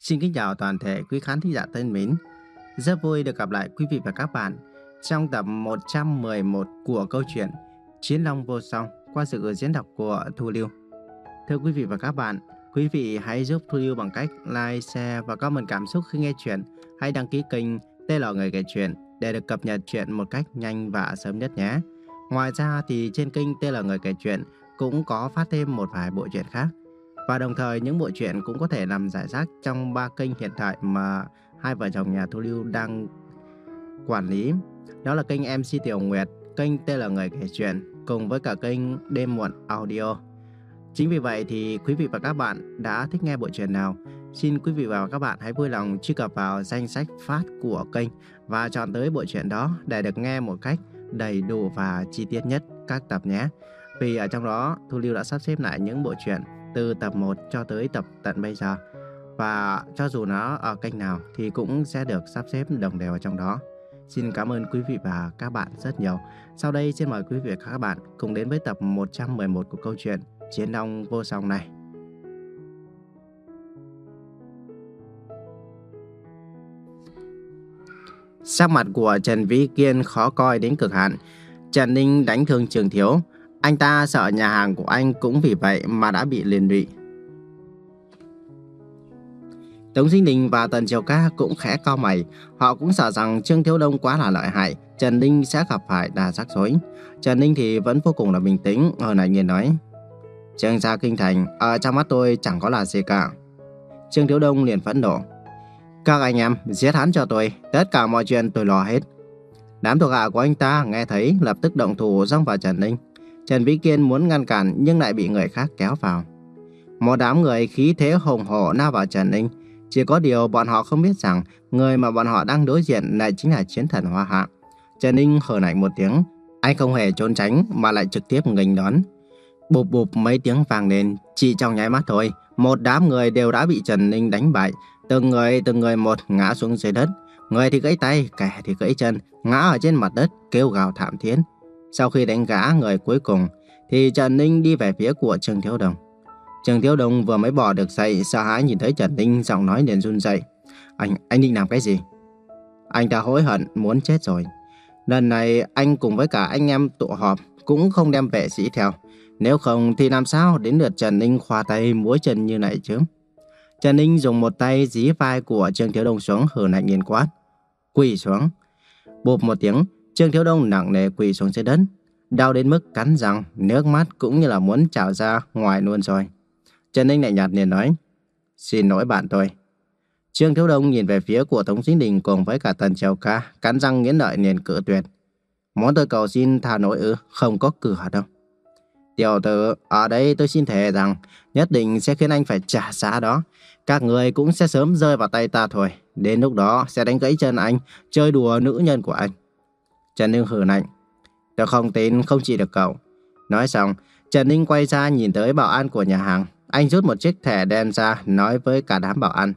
Xin kính chào toàn thể quý khán thính giả thân mến. Rất vui được gặp lại quý vị và các bạn trong tập 111 của câu chuyện Chiến Long Vô Song qua sự diễn đọc của Thu Lưu. Thưa quý vị và các bạn, quý vị hãy giúp Thu Lưu bằng cách like, share và comment cảm xúc khi nghe chuyện. Hãy đăng ký kênh Tê Lò Người Kể Chuyện để được cập nhật chuyện một cách nhanh và sớm nhất nhé. Ngoài ra thì trên kênh Tê Lò Người Kể Chuyện cũng có phát thêm một vài bộ truyện khác. Và đồng thời những bộ truyện cũng có thể nằm giải rác trong ba kênh hiện tại mà hai vợ chồng nhà Thu Lưu đang quản lý. Đó là kênh MC Tiểu Nguyệt, kênh tên là Người Kể Chuyện, cùng với cả kênh Đêm Muộn Audio. Chính vì vậy thì quý vị và các bạn đã thích nghe bộ truyện nào, xin quý vị và các bạn hãy vui lòng truy cập vào danh sách phát của kênh và chọn tới bộ truyện đó để được nghe một cách đầy đủ và chi tiết nhất các tập nhé. Vì ở trong đó Thu Lưu đã sắp xếp lại những bộ truyện từ tập 1 cho tới tập tận bây giờ. Và cho dù nó ở kênh nào thì cũng sẽ được sắp xếp đồng đều ở trong đó. Xin cảm ơn quý vị và các bạn rất nhiều. Sau đây xin mời quý vị và các bạn cùng đến với tập 111 của câu chuyện Chiến đông Vô Song này. Sắc mặt của Trần Vĩ Kiên khó coi đến cực hạn. Trần Ninh đánh thương Trường Thiếu. Anh ta sợ nhà hàng của anh cũng vì vậy mà đã bị liên lụy. Tống Sinh Đình và Tần Triều Ca cũng khẽ cao mày. Họ cũng sợ rằng Trương Thiếu Đông quá là lợi hại, Trần Ninh sẽ gặp phải đà rắc rối. Trần Ninh thì vẫn vô cùng là bình tĩnh, ở này nghiền nói. Trương gia kinh thành, ở trong mắt tôi chẳng có là gì cả. Trương Thiếu Đông liền phẫn nộ. Các anh em, giết hắn cho tôi, tất cả mọi chuyện tôi lo hết. Đám thuộc hạ của anh ta nghe thấy lập tức động thủ xông vào Trần Ninh. Trần Vĩ Kiên muốn ngăn cản nhưng lại bị người khác kéo vào. Một đám người khí thế hùng hổ lao vào Trần Ninh. Chỉ có điều bọn họ không biết rằng người mà bọn họ đang đối diện lại chính là chiến thần Hoa Hạ. Trần Ninh hờ lạnh một tiếng. Anh không hề trốn tránh mà lại trực tiếp nghênh đón. Bụp bụp mấy tiếng vang lên, chỉ trong nháy mắt thôi, một đám người đều đã bị Trần Ninh đánh bại. Từng người từng người một ngã xuống dưới đất. Người thì gãy tay, kẻ thì gãy chân, ngã ở trên mặt đất, kêu gào thảm thiết. Sau khi đánh gã người cuối cùng, thì Trần Ninh đi về phía của Trương Thiếu Đồng. Trương Thiếu Đồng vừa mới bỏ được dậy, sợ hãi nhìn thấy Trần Ninh, giọng nói liền run dậy. Anh, anh định làm cái gì? Anh ta hối hận, muốn chết rồi. Lần này anh cùng với cả anh em tụ họp, cũng không đem vệ sĩ theo. Nếu không thì làm sao đến lượt Trần Ninh khoa tay múa chân như này chứ? Trần Ninh dùng một tay dí vai của Trương Thiếu Đông xuống hừ lạnh nghiền quát. Quỳ xuống. Bụp một tiếng, Trương Thiếu Đông nặng nề quỳ xuống dưới đất. Đau đến mức cắn răng, nước mắt cũng như là muốn trào ra ngoài luôn rồi. Trần Ninh lại nhạt liền nói. Xin lỗi bạn tôi. Trương Thiếu Đông nhìn về phía của Tống Chính Đình cùng với cả Tần Triều Ca, cắn răng nghiến lợi liền cự tuyệt. Muốn tôi cầu xin tha lỗi ư, không có cửa đâu. Tiểu tử, ở đây tôi xin thề rằng nhất định sẽ khiến anh phải trả giá đó. Các người cũng sẽ sớm rơi vào tay ta thôi. Đến lúc đó sẽ đánh gãy chân anh, chơi đùa nữ nhân của anh. Trần Ninh hừ lạnh. Tôi không tin không chỉ được cậu. Nói xong, Trần Ninh quay ra nhìn tới bảo an của nhà hàng. Anh rút một chiếc thẻ đen ra nói với cả đám bảo an.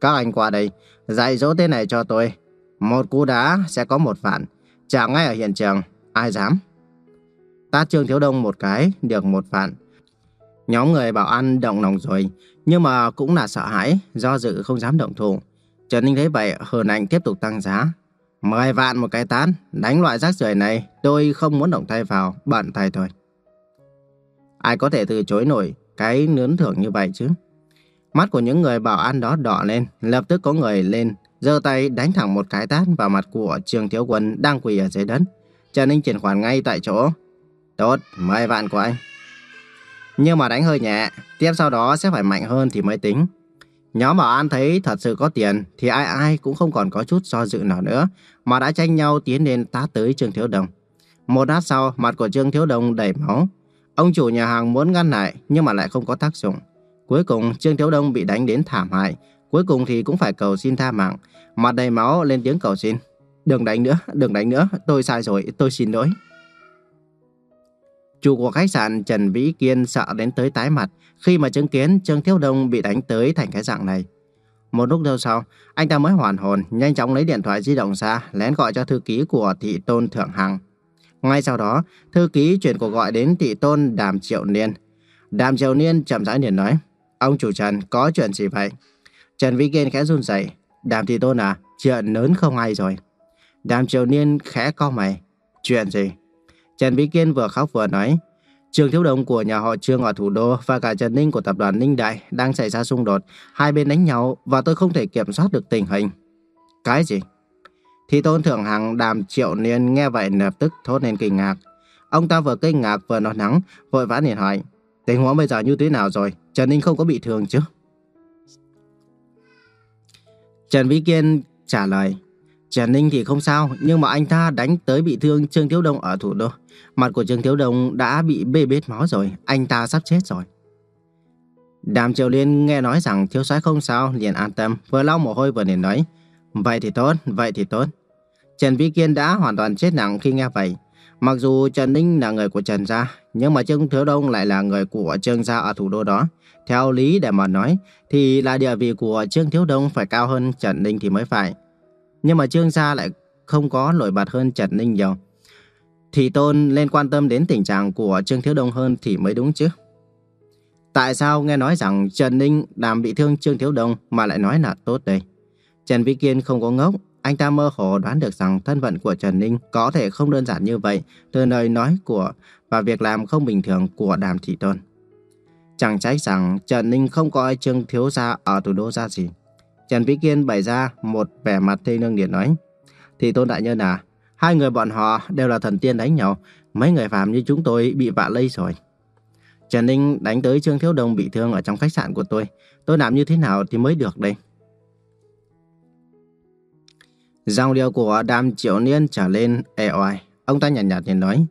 Các anh qua đây, dạy dỗ thế này cho tôi. Một cú đá sẽ có một vạn. Trả ngay ở hiện trường, ai dám? Tát Trương Thiếu Đông một cái, được một vạn. Nhóm người bảo an động lòng rồi, nhưng mà cũng là sợ hãi, do dự không dám động thủ. Trần Ninh thấy vậy, hờn ảnh tiếp tục tăng giá. 10 vạn một cái tán, đánh loại rác rưởi này, tôi không muốn động tay vào, bận tay thôi. Ai có thể từ chối nổi cái nướn thưởng như vậy chứ? Mắt của những người bảo an đó đỏ lên, lập tức có người lên, giơ tay đánh thẳng một cái tát vào mặt của Trương Thiếu Quân đang quỳ ở dưới đất. Trần Ninh chuyển khoản ngay tại chỗ. Tốt, 10 vạn của anh. Nhưng mà đánh hơi nhẹ, tiếp sau đó sẽ phải mạnh hơn thì mới tính. Nhóm bảo an thấy thật sự có tiền thì ai ai cũng không còn có chút do dự nào nữa mà đã tranh nhau tiến lên tát tới Trương Thiếu Đồng. Một lát sau, mặt của Trương Thiếu Đồng đầy máu. Ông chủ nhà hàng muốn ngăn lại nhưng mà lại không có tác dụng. Cuối cùng Trương Thiếu Đông bị đánh đến thảm hại. Cuối cùng thì cũng phải cầu xin tha mạng. Mặt đầy máu lên tiếng cầu xin. Đừng đánh nữa, đừng đánh nữa, tôi sai rồi, tôi xin lỗi. Chủ của khách sạn Trần Vĩ Kiên sợ đến tới tái mặt khi mà chứng kiến Trương Thiếu Đông bị đánh tới thành cái dạng này. Một lúc lâu sau, anh ta mới hoàn hồn, nhanh chóng lấy điện thoại di động ra, lén gọi cho thư ký của thị tôn Thượng Hằng. Ngay sau đó, thư ký chuyển cuộc gọi đến thị tôn Đàm Triệu Niên. Đàm Triệu Niên chậm rãi liền nói, ông chủ Trần có chuyện gì vậy? Trần Vĩ Kiên khẽ run rẩy. Đàm Thị Tôn à, chuyện lớn không hay rồi. Đàm Triệu Niên khẽ cau mày. Chuyện gì? Trần Vĩ Kiên vừa khóc vừa nói. Trường thiếu đồng của nhà họ Trương ở thủ đô và cả Trần Ninh của tập đoàn Ninh Đại đang xảy ra xung đột. Hai bên đánh nhau và tôi không thể kiểm soát được tình hình. Cái gì? Thì tôn thượng hàng đàm triệu niên nghe vậy lập tức thốt lên kinh ngạc. Ông ta vừa kinh ngạc vừa nói nắng, vội vã liền hỏi. Tình huống bây giờ như thế nào rồi? Trần Ninh không có bị thương chứ? Trần Vĩ Kiên trả lời. Trần Ninh thì không sao, nhưng mà anh ta đánh tới bị thương Trương Thiếu Đông ở thủ đô. Mặt của Trương Thiếu Đông đã bị bê bết máu rồi, anh ta sắp chết rồi. Đàm Triều Liên nghe nói rằng thiếu soái không sao, liền an tâm, vừa lau mồ hôi vừa liền nói. Vậy thì tốt, vậy thì tốt. Trần Vĩ Kiên đã hoàn toàn chết nặng khi nghe vậy. Mặc dù Trần Ninh là người của Trần Gia, nhưng mà Trương Thiếu Đông lại là người của Trương Gia ở thủ đô đó. Theo lý để mà nói, thì là địa vị của Trương Thiếu Đông phải cao hơn Trần Ninh thì mới phải. Nhưng mà Trương Gia lại không có nổi bật hơn Trần Ninh nhiều. Thì Tôn lên quan tâm đến tình trạng của Trương Thiếu Đông hơn thì mới đúng chứ. Tại sao nghe nói rằng Trần Ninh làm bị thương Trương Thiếu Đông mà lại nói là tốt đây? Trần Vĩ Kiên không có ngốc, anh ta mơ hồ đoán được rằng thân phận của Trần Ninh có thể không đơn giản như vậy từ lời nói của và việc làm không bình thường của Đàm Thị Tôn. Chẳng trách rằng Trần Ninh không coi Trương Thiếu Gia ở thủ đô ra gì. Trần Vĩ Kiên bày ra một vẻ mặt thê nương điện nói. Thì Tôn Đại Nhân à, hai người bọn họ đều là thần tiên đánh nhau. Mấy người phàm như chúng tôi bị vạ lây rồi. Trần Ninh đánh tới Trương Thiếu Đông bị thương ở trong khách sạn của tôi. Tôi làm như thế nào thì mới được đây? Dòng điều của đàm triệu niên trở lên ê oai. Ông ta nhàn nhạt, nhạt nói.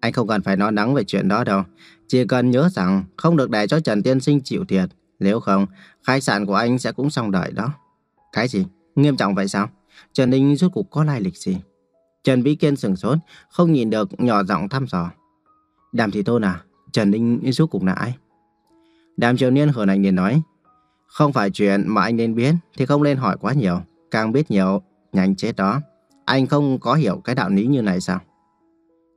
Anh không cần phải nói nắng về chuyện đó đâu. Chỉ cần nhớ rằng không được để cho Trần Tiên Sinh chịu thiệt. Nếu không, khách sạn của anh sẽ cũng xong đời đó. Cái gì? Nghiêm trọng vậy sao? Trần Ninh rốt cuộc có lai lịch gì? Trần Vĩ Kiên sừng sốt, không nhìn được nhỏ giọng thăm dò. Đàm Thị Tôn à, Trần Ninh rốt cuộc là ai? Đàm Triều Niên hờn anh liền nói. Không phải chuyện mà anh nên biết thì không nên hỏi quá nhiều. Càng biết nhiều, nhanh chết đó. Anh không có hiểu cái đạo lý như này sao?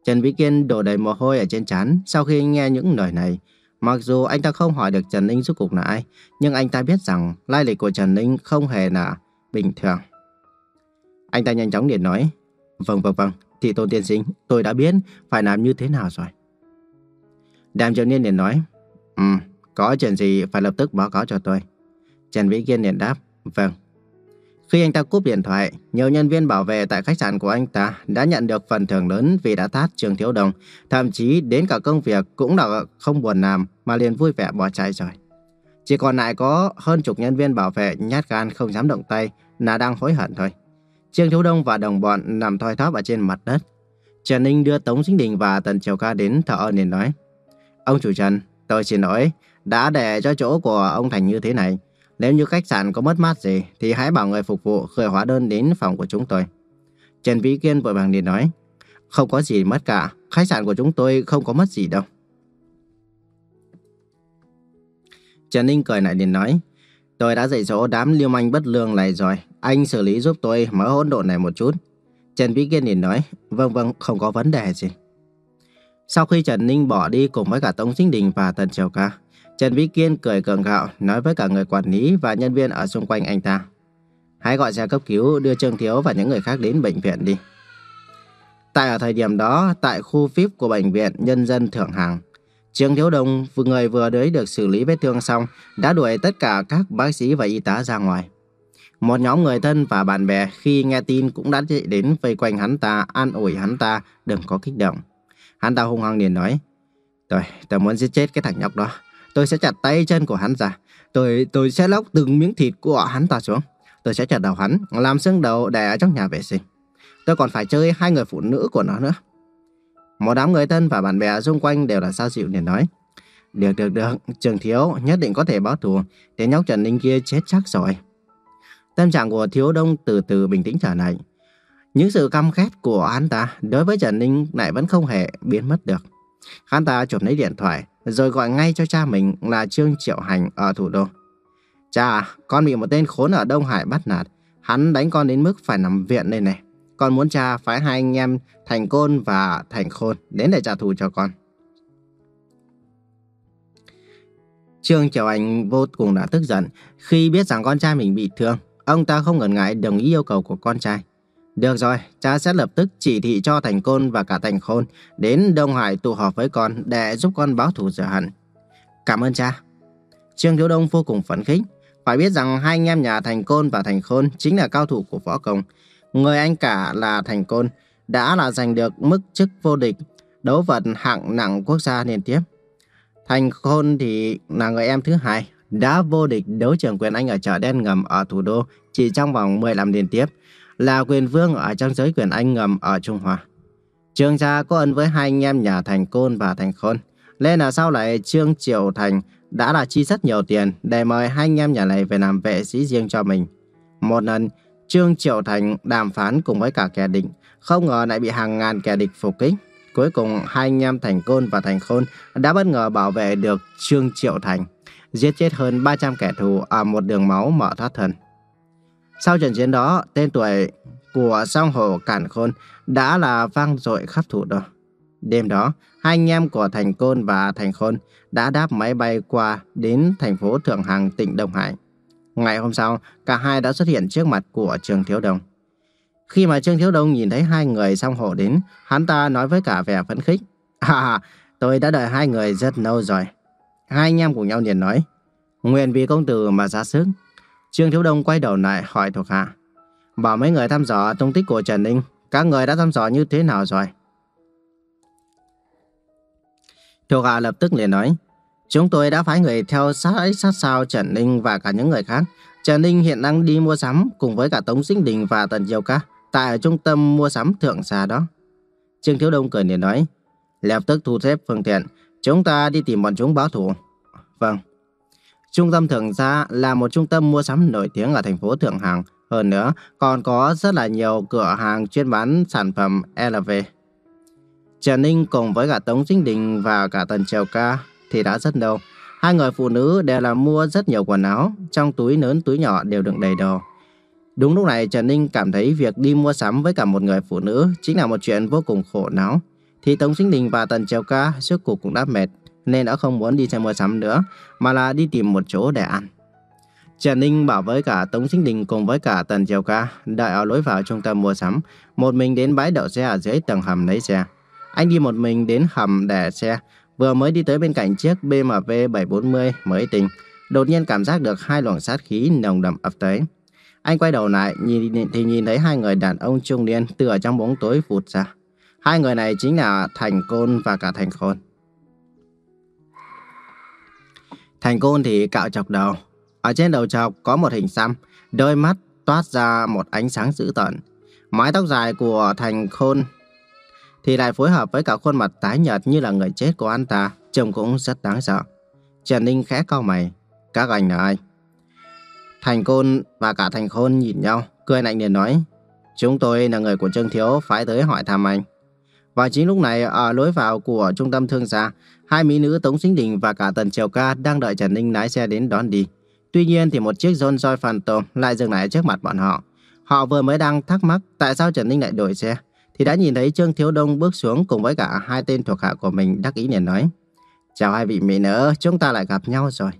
Trần Vĩ Kiên đổ đầy mồ hôi ở trên trán sau khi nghe những lời này. Mặc dù anh ta không hỏi được Trần Ninh rốt cuộc là ai, nhưng anh ta biết rằng lai lịch của Trần Ninh không hề là bình thường. Anh ta nhanh chóng liền nói, Vâng vâng vâng, thì tôn tiên sinh, tôi đã biết phải làm như thế nào rồi. Đàm Trần Niên liền nói, Ừ, có chuyện gì phải lập tức báo cáo cho tôi. Trần Vĩ Kiên liền đáp, Vâng. Khi anh ta cúp điện thoại, nhiều nhân viên bảo vệ tại khách sạn của anh ta đã nhận được phần thưởng lớn vì đã thát Trường Thiếu Đồng. Thậm chí đến cả công việc cũng là không buồn làm mà liền vui vẻ bỏ chạy rồi. Chỉ còn lại có hơn chục nhân viên bảo vệ nhát gan không dám động tay là đang hối hận thôi. Trương Thiếu Đông và đồng bọn nằm thoi thóp ở trên mặt đất. Trần Ninh đưa Tống Dính Đình và Tần Triều Ca đến thở ơn liền nói. Ông chủ Trần, tôi xin lỗi, đã để cho chỗ của ông Thành như thế này. Nếu như khách sạn có mất mát gì thì hãy bảo người phục vụ gửi hóa đơn đến phòng của chúng tôi. Trần Vĩ Kiên vội vàng liền nói. Không có gì mất cả, khách sạn của chúng tôi không có mất gì đâu. Trần Ninh cười lại liền nói. Tôi đã dạy dỗ đám liêu manh bất lương này rồi, anh xử lý giúp tôi mở hỗn độn này một chút. Trần Vĩ Kiên liền nói. Vâng vâng, không có vấn đề gì. Sau khi Trần Ninh bỏ đi cùng với cả Tống Sinh Đình và Tần Triều Ca, Trần Vĩ Kiên cười cường gạo nói với cả người quản lý và nhân viên ở xung quanh anh ta. Hãy gọi xe cấp cứu đưa Trương Thiếu và những người khác đến bệnh viện đi. Tại ở thời điểm đó, tại khu VIP của bệnh viện Nhân dân Thượng Hàng, Trương Thiếu Đông, người vừa đấy được xử lý vết thương xong, đã đuổi tất cả các bác sĩ và y tá ra ngoài. Một nhóm người thân và bạn bè khi nghe tin cũng đã chạy đến vây quanh hắn ta, an ủi hắn ta, đừng có kích động. Hắn ta hung hăng liền nói, Tôi, tôi muốn giết chết cái thằng nhóc đó. Tôi sẽ chặt tay chân của hắn ra. Tôi tôi sẽ lóc từng miếng thịt của hắn ta xuống. Tôi sẽ chặt đầu hắn, làm xương đầu để ở trong nhà vệ sinh. Tôi còn phải chơi hai người phụ nữ của nó nữa. Một đám người thân và bạn bè xung quanh đều là sao dịu để nói. Được, được, được, Trường Thiếu nhất định có thể báo thù. tên nhóc Trần Ninh kia chết chắc rồi. Tâm trạng của Thiếu Đông từ từ bình tĩnh trở lại. Những sự căm ghét của hắn ta đối với Trần Ninh lại vẫn không hề biến mất được. Hắn ta chụp lấy điện thoại, rồi gọi ngay cho cha mình là Trương Triệu Hành ở thủ đô. Cha, con bị một tên khốn ở Đông Hải bắt nạt. Hắn đánh con đến mức phải nằm viện đây này. Con muốn cha phái hai anh em Thành Côn và Thành Khôn đến để trả thù cho con. Trương Triều Anh vô cùng đã tức giận khi biết rằng con trai mình bị thương. Ông ta không ngần ngại đồng ý yêu cầu của con trai. Được rồi, cha sẽ lập tức chỉ thị cho Thành Côn và cả Thành Khôn đến Đông Hải tụ họp với con để giúp con báo thù rửa hận. Cảm ơn cha. Trương Thiếu Đông vô cùng phấn khích. Phải biết rằng hai anh em nhà Thành Côn và Thành Khôn chính là cao thủ của võ công. Người anh cả là Thành Côn đã là giành được mức chức vô địch đấu vật hạng nặng quốc gia liên tiếp. Thành Khôn thì là người em thứ hai đã vô địch đấu trường quyền Anh ở chợ đen ngầm ở thủ đô chỉ trong vòng 15 liên tiếp, là quyền vương ở trong giới quyền Anh ngầm ở Trung Hoa. Trương gia có ân với hai anh em nhà Thành Côn và Thành Khôn, nên là sau này Trương Triệu Thành đã là chi rất nhiều tiền để mời hai anh em nhà này về làm vệ sĩ riêng cho mình. Một lần, Trương Triệu Thành đàm phán cùng với cả kẻ địch, không ngờ lại bị hàng ngàn kẻ địch phục kích. Cuối cùng, hai anh em Thành Côn và Thành Khôn đã bất ngờ bảo vệ được Trương Triệu Thành, giết chết hơn 300 kẻ thù ở một đường máu mở thoát thân. Sau trận chiến đó, tên tuổi của song hồ Cản Khôn đã là vang dội khắp thủ đô. Đêm đó, hai anh em của Thành Côn và Thành Khôn đã đáp máy bay qua đến thành phố Thượng Hằng, tỉnh Đông Hải. Ngày hôm sau, cả hai đã xuất hiện trước mặt của Trương Thiếu Đông. Khi mà Trương Thiếu Đông nhìn thấy hai người song hộ đến, hắn ta nói với cả vẻ phấn khích. À, tôi đã đợi hai người rất lâu rồi. Hai anh em cùng nhau liền nói. Nguyện vì công tử mà ra sức. Trương Thiếu Đông quay đầu lại hỏi thuộc hạ. Bảo mấy người thăm dò tung tích của Trần Ninh. Các người đã thăm dò như thế nào rồi? Thuộc hạ lập tức liền nói. Chúng tôi đã phái người theo sát sát sao Trần Ninh và cả những người khác. Trần Ninh hiện đang đi mua sắm cùng với cả Tống Sinh Đình và Tần Diêu Ca tại trung tâm mua sắm thượng xa đó. Trương Thiếu Đông cười liền nói. Lập tức thu xếp phương tiện. Chúng ta đi tìm bọn chúng báo thù. Vâng. Trung tâm Thượng Gia là một trung tâm mua sắm nổi tiếng ở thành phố Thượng hàng. Hơn nữa, còn có rất là nhiều cửa hàng chuyên bán sản phẩm LV. Trần Ninh cùng với cả Tống Sinh Đình và cả Tần Triều Ca thì đã rất đông. Hai người phụ nữ đều là mua rất nhiều quần áo, trong túi lớn túi nhỏ đều đựng đầy đồ. Đúng lúc này Trần Ninh cảm thấy việc đi mua sắm với cả một người phụ nữ chính là một chuyện vô cùng khổ não. Thì Tống Sinh Đình và Tần Triều Ca suốt cuộc cũng đã mệt, nên đã không muốn đi xe mua sắm nữa, mà là đi tìm một chỗ để ăn. Trần Ninh bảo với cả Tống Sinh Đình cùng với cả Tần Triều Ca đợi ở lối vào trung tâm mua sắm, một mình đến bãi đậu xe ở dưới tầng hầm lấy xe. Anh đi một mình đến hầm để xe, vừa mới đi tới bên cạnh chiếc BMW 740 mới tinh, đột nhiên cảm giác được hai luồng sát khí nồng đậm ập tới. Anh quay đầu lại nhìn thì nhìn thấy hai người đàn ông trung niên từ ở trong bóng tối vụt ra. Hai người này chính là Thành Côn và cả Thành Khôn. Thành Côn thì cạo chọc đầu. Ở trên đầu chọc có một hình xăm, đôi mắt toát ra một ánh sáng dữ tợn. Mái tóc dài của Thành Khôn thì lại phối hợp với cả khuôn mặt tái nhợt như là người chết của anh ta, trông cũng rất đáng sợ. Trần Ninh khẽ cau mày, các anh là ai? Thành Côn và cả Thành Khôn nhìn nhau, cười lạnh liền nói, chúng tôi là người của Trương Thiếu phải tới hỏi thăm anh. Và chính lúc này ở lối vào của trung tâm thương gia, hai mỹ nữ Tống Sinh Đình và cả Tần Triều Ca đang đợi Trần Ninh lái xe đến đón đi. Tuy nhiên thì một chiếc Rolls Royce Phantom lại dừng lại trước mặt bọn họ. Họ vừa mới đang thắc mắc tại sao Trần Ninh lại đổi xe, thì đã nhìn thấy Trương Thiếu Đông bước xuống cùng với cả hai tên thuộc hạ của mình đắc ý liền nói. Chào hai vị mỹ nữ, chúng ta lại gặp nhau rồi.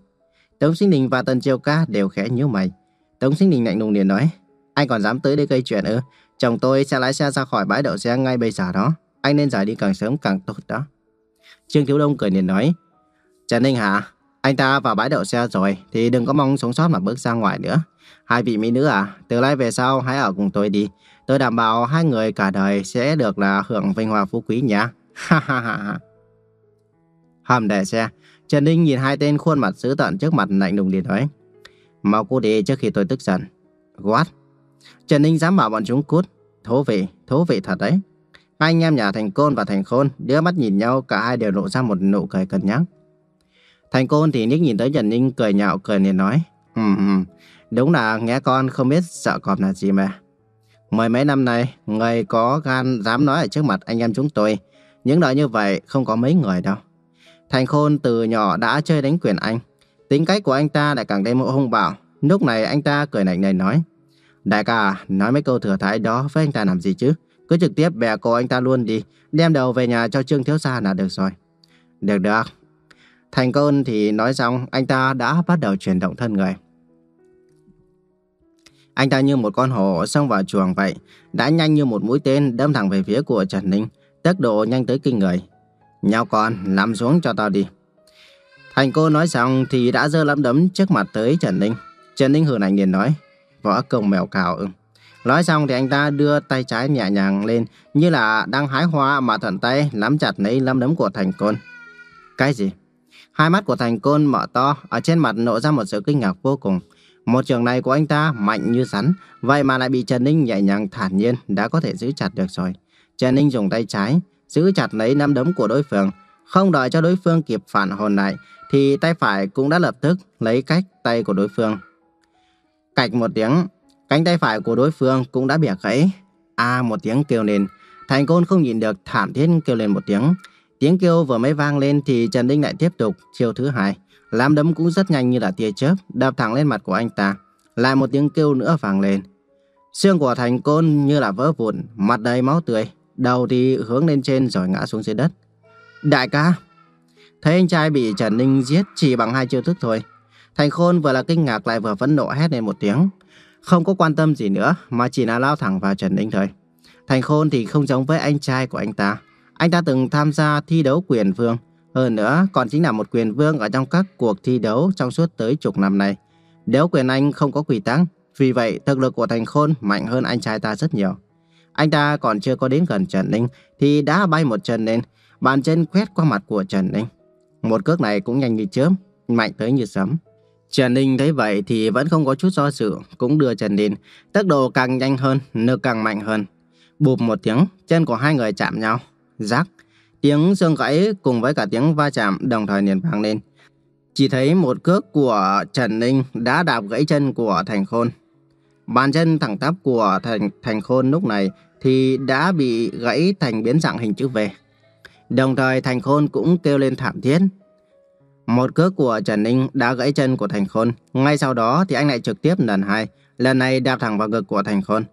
Tống Sinh Đình và Tần Triều Ca đều khẽ nhíu mày. Tống Sinh Đình lạnh lùng liền nói, anh còn dám tới đây gây chuyện ư? Chồng tôi sẽ lái xe ra khỏi bãi đậu xe ngay bây giờ đó. Anh nên rời đi càng sớm càng tốt đó. Trương Thiếu Đông cười liền nói, Trần Ninh hả? Anh ta vào bãi đậu xe rồi thì đừng có mong sống sót mà bước ra ngoài nữa. Hai vị mỹ nữ à, từ nay về sau hãy ở cùng tôi đi. Tôi đảm bảo hai người cả đời sẽ được là hưởng vinh hoa phú quý nhá. Ha ha ha. Hầm để xe, Trần Ninh nhìn hai tên khuôn mặt dữ tợn trước mặt lạnh lùng liền nói. Mau cút đi trước khi tôi tức giận. What? Trần Ninh dám bảo bọn chúng cút. Thú vị, thú vị thật đấy. Hai anh em nhà Thành Côn và Thành Khôn đưa mắt nhìn nhau cả hai đều lộ ra một nụ cười cân nhắc. Thành Côn thì nhích nhìn tới Trần Ninh cười nhạo cười liền nói. Hừm hừm, đúng là nghe con không biết sợ cọp là gì mà. Mười mấy năm nay, người có gan dám nói ở trước mặt anh em chúng tôi. Những lời như vậy không có mấy người đâu. Thành Khôn từ nhỏ đã chơi đánh quyền anh. Tính cách của anh ta lại càng thêm hung bạo. Lúc này anh ta cười nảnh nảnh nói. Đại ca, nói mấy câu thừa thái đó với anh ta làm gì chứ? Cứ trực tiếp bè cổ anh ta luôn đi. Đem đầu về nhà cho Trương Thiếu Sa là được rồi. Được được. Thành Khôn thì nói xong, anh ta đã bắt đầu chuyển động thân người. Anh ta như một con hổ xông vào chuồng vậy, đã nhanh như một mũi tên đâm thẳng về phía của Trần Ninh, tốc độ nhanh tới kinh người. Nhau con, nằm xuống cho tao đi. Thành cô nói xong thì đã dơ lắm đấm trước mặt tới Trần Ninh. Trần Ninh hừ lạnh liền nói, võ công mèo cào ưng. Nói xong thì anh ta đưa tay trái nhẹ nhàng lên như là đang hái hoa mà thuận tay nắm chặt lấy lấm đấm của Thành Côn. Cái gì? Hai mắt của Thành Côn mở to, ở trên mặt nộ ra một sự kinh ngạc vô cùng. Một trường này của anh ta mạnh như rắn, vậy mà lại bị Trần Ninh nhẹ nhàng thản nhiên đã có thể giữ chặt được rồi. Trần Ninh dùng tay trái, giữ chặt lấy nắm đấm của đối phương. Không đợi cho đối phương kịp phản hồn lại, thì tay phải cũng đã lập tức lấy cách tay của đối phương. Cạch một tiếng, cánh tay phải của đối phương cũng đã bẻ gãy. A một tiếng kêu lên, thành côn không nhìn được thảm thiết kêu lên một tiếng. Tiếng kêu vừa mới vang lên thì Trần Ninh lại tiếp tục chiêu thứ hai. Lám đấm cũng rất nhanh như là tia chớp, đập thẳng lên mặt của anh ta. Lại một tiếng kêu nữa vang lên. Xương của thành côn như là vỡ vụn, mặt đầy máu tươi, đầu thì hướng lên trên rồi ngã xuống dưới đất. Đại ca! Thấy anh trai bị Trần Ninh giết chỉ bằng hai chiêu thức thôi. Thành Khôn vừa là kinh ngạc lại vừa phẫn nộ hét lên một tiếng. Không có quan tâm gì nữa mà chỉ là lao thẳng vào Trần Ninh thôi. Thành Khôn thì không giống với anh trai của anh ta. Anh ta từng tham gia thi đấu quyền vương. Hơn nữa còn chính là một quyền vương ở trong các cuộc thi đấu trong suốt tới chục năm này. nếu quyền anh không có quỷ tăng, Vì vậy thực lực của Thành Khôn mạnh hơn anh trai ta rất nhiều. Anh ta còn chưa có đến gần Trần Ninh thì đã bay một chân lên. Bàn chân quét qua mặt của Trần Ninh. Một cước này cũng nhanh như chớp, mạnh tới như sấm. Trần Ninh thấy vậy thì vẫn không có chút do dự, cũng đưa trần ninh Tốc độ càng nhanh hơn, lực càng mạnh hơn. Bụp một tiếng, chân của hai người chạm nhau. Rác, tiếng xương gãy cùng với cả tiếng va chạm đồng thời liền vang lên. Chỉ thấy một cước của Trần Ninh đã đạp gãy chân của Thành Khôn. Bàn chân thẳng tắp của Thành, Thành Khôn lúc này thì đã bị gãy thành biến dạng hình chữ V. Đồng thời Thành Khôn cũng kêu lên thảm thiết. Một cước của Trần Ninh đã gãy chân của Thành Khôn. Ngay sau đó thì anh lại trực tiếp lần hai. Lần này đạp thẳng vào ngực của Thành Khôn.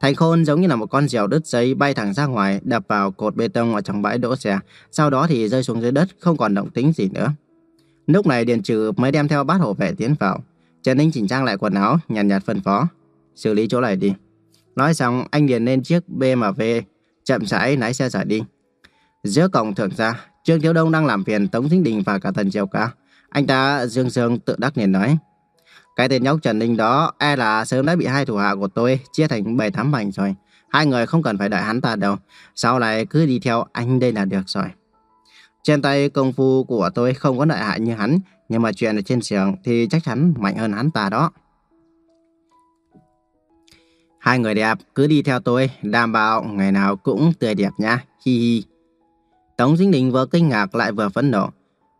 Thành Khôn giống như là một con diều đứt dây bay thẳng ra ngoài, đập vào cột bê tông ở trong bãi đỗ xe. Sau đó thì rơi xuống dưới đất, không còn động tĩnh gì nữa. Lúc này Điền Trừ mới đem theo bát hộ vệ tiến vào. Trần Ninh chỉnh trang lại quần áo, nhàn nhạt, nhạt phân phó. Xử lý chỗ này đi. Nói xong, anh điền lên chiếc BMW, chậm rãi lái xe rời đi. Giữa cổng thượng ra, Trương Thiếu Đông đang làm phiền Tống Thính Đình và cả Tần Triều Ca. Anh ta dương dương tự đắc liền nói. Cái tên nhóc Trần Ninh đó e là sớm đã bị hai thủ hạ của tôi chia thành bảy tám mảnh rồi. Hai người không cần phải đợi hắn ta đâu. Sau này cứ đi theo anh đây là được rồi. Trên tay công phu của tôi không có lợi hại như hắn. Nhưng mà chuyện ở trên trường thì chắc chắn mạnh hơn hắn ta đó. Hai người đẹp cứ đi theo tôi, đảm bảo ngày nào cũng tươi đẹp nha. Hi hi. Tống Dinh Đình vừa kinh ngạc lại vừa phẫn nộ.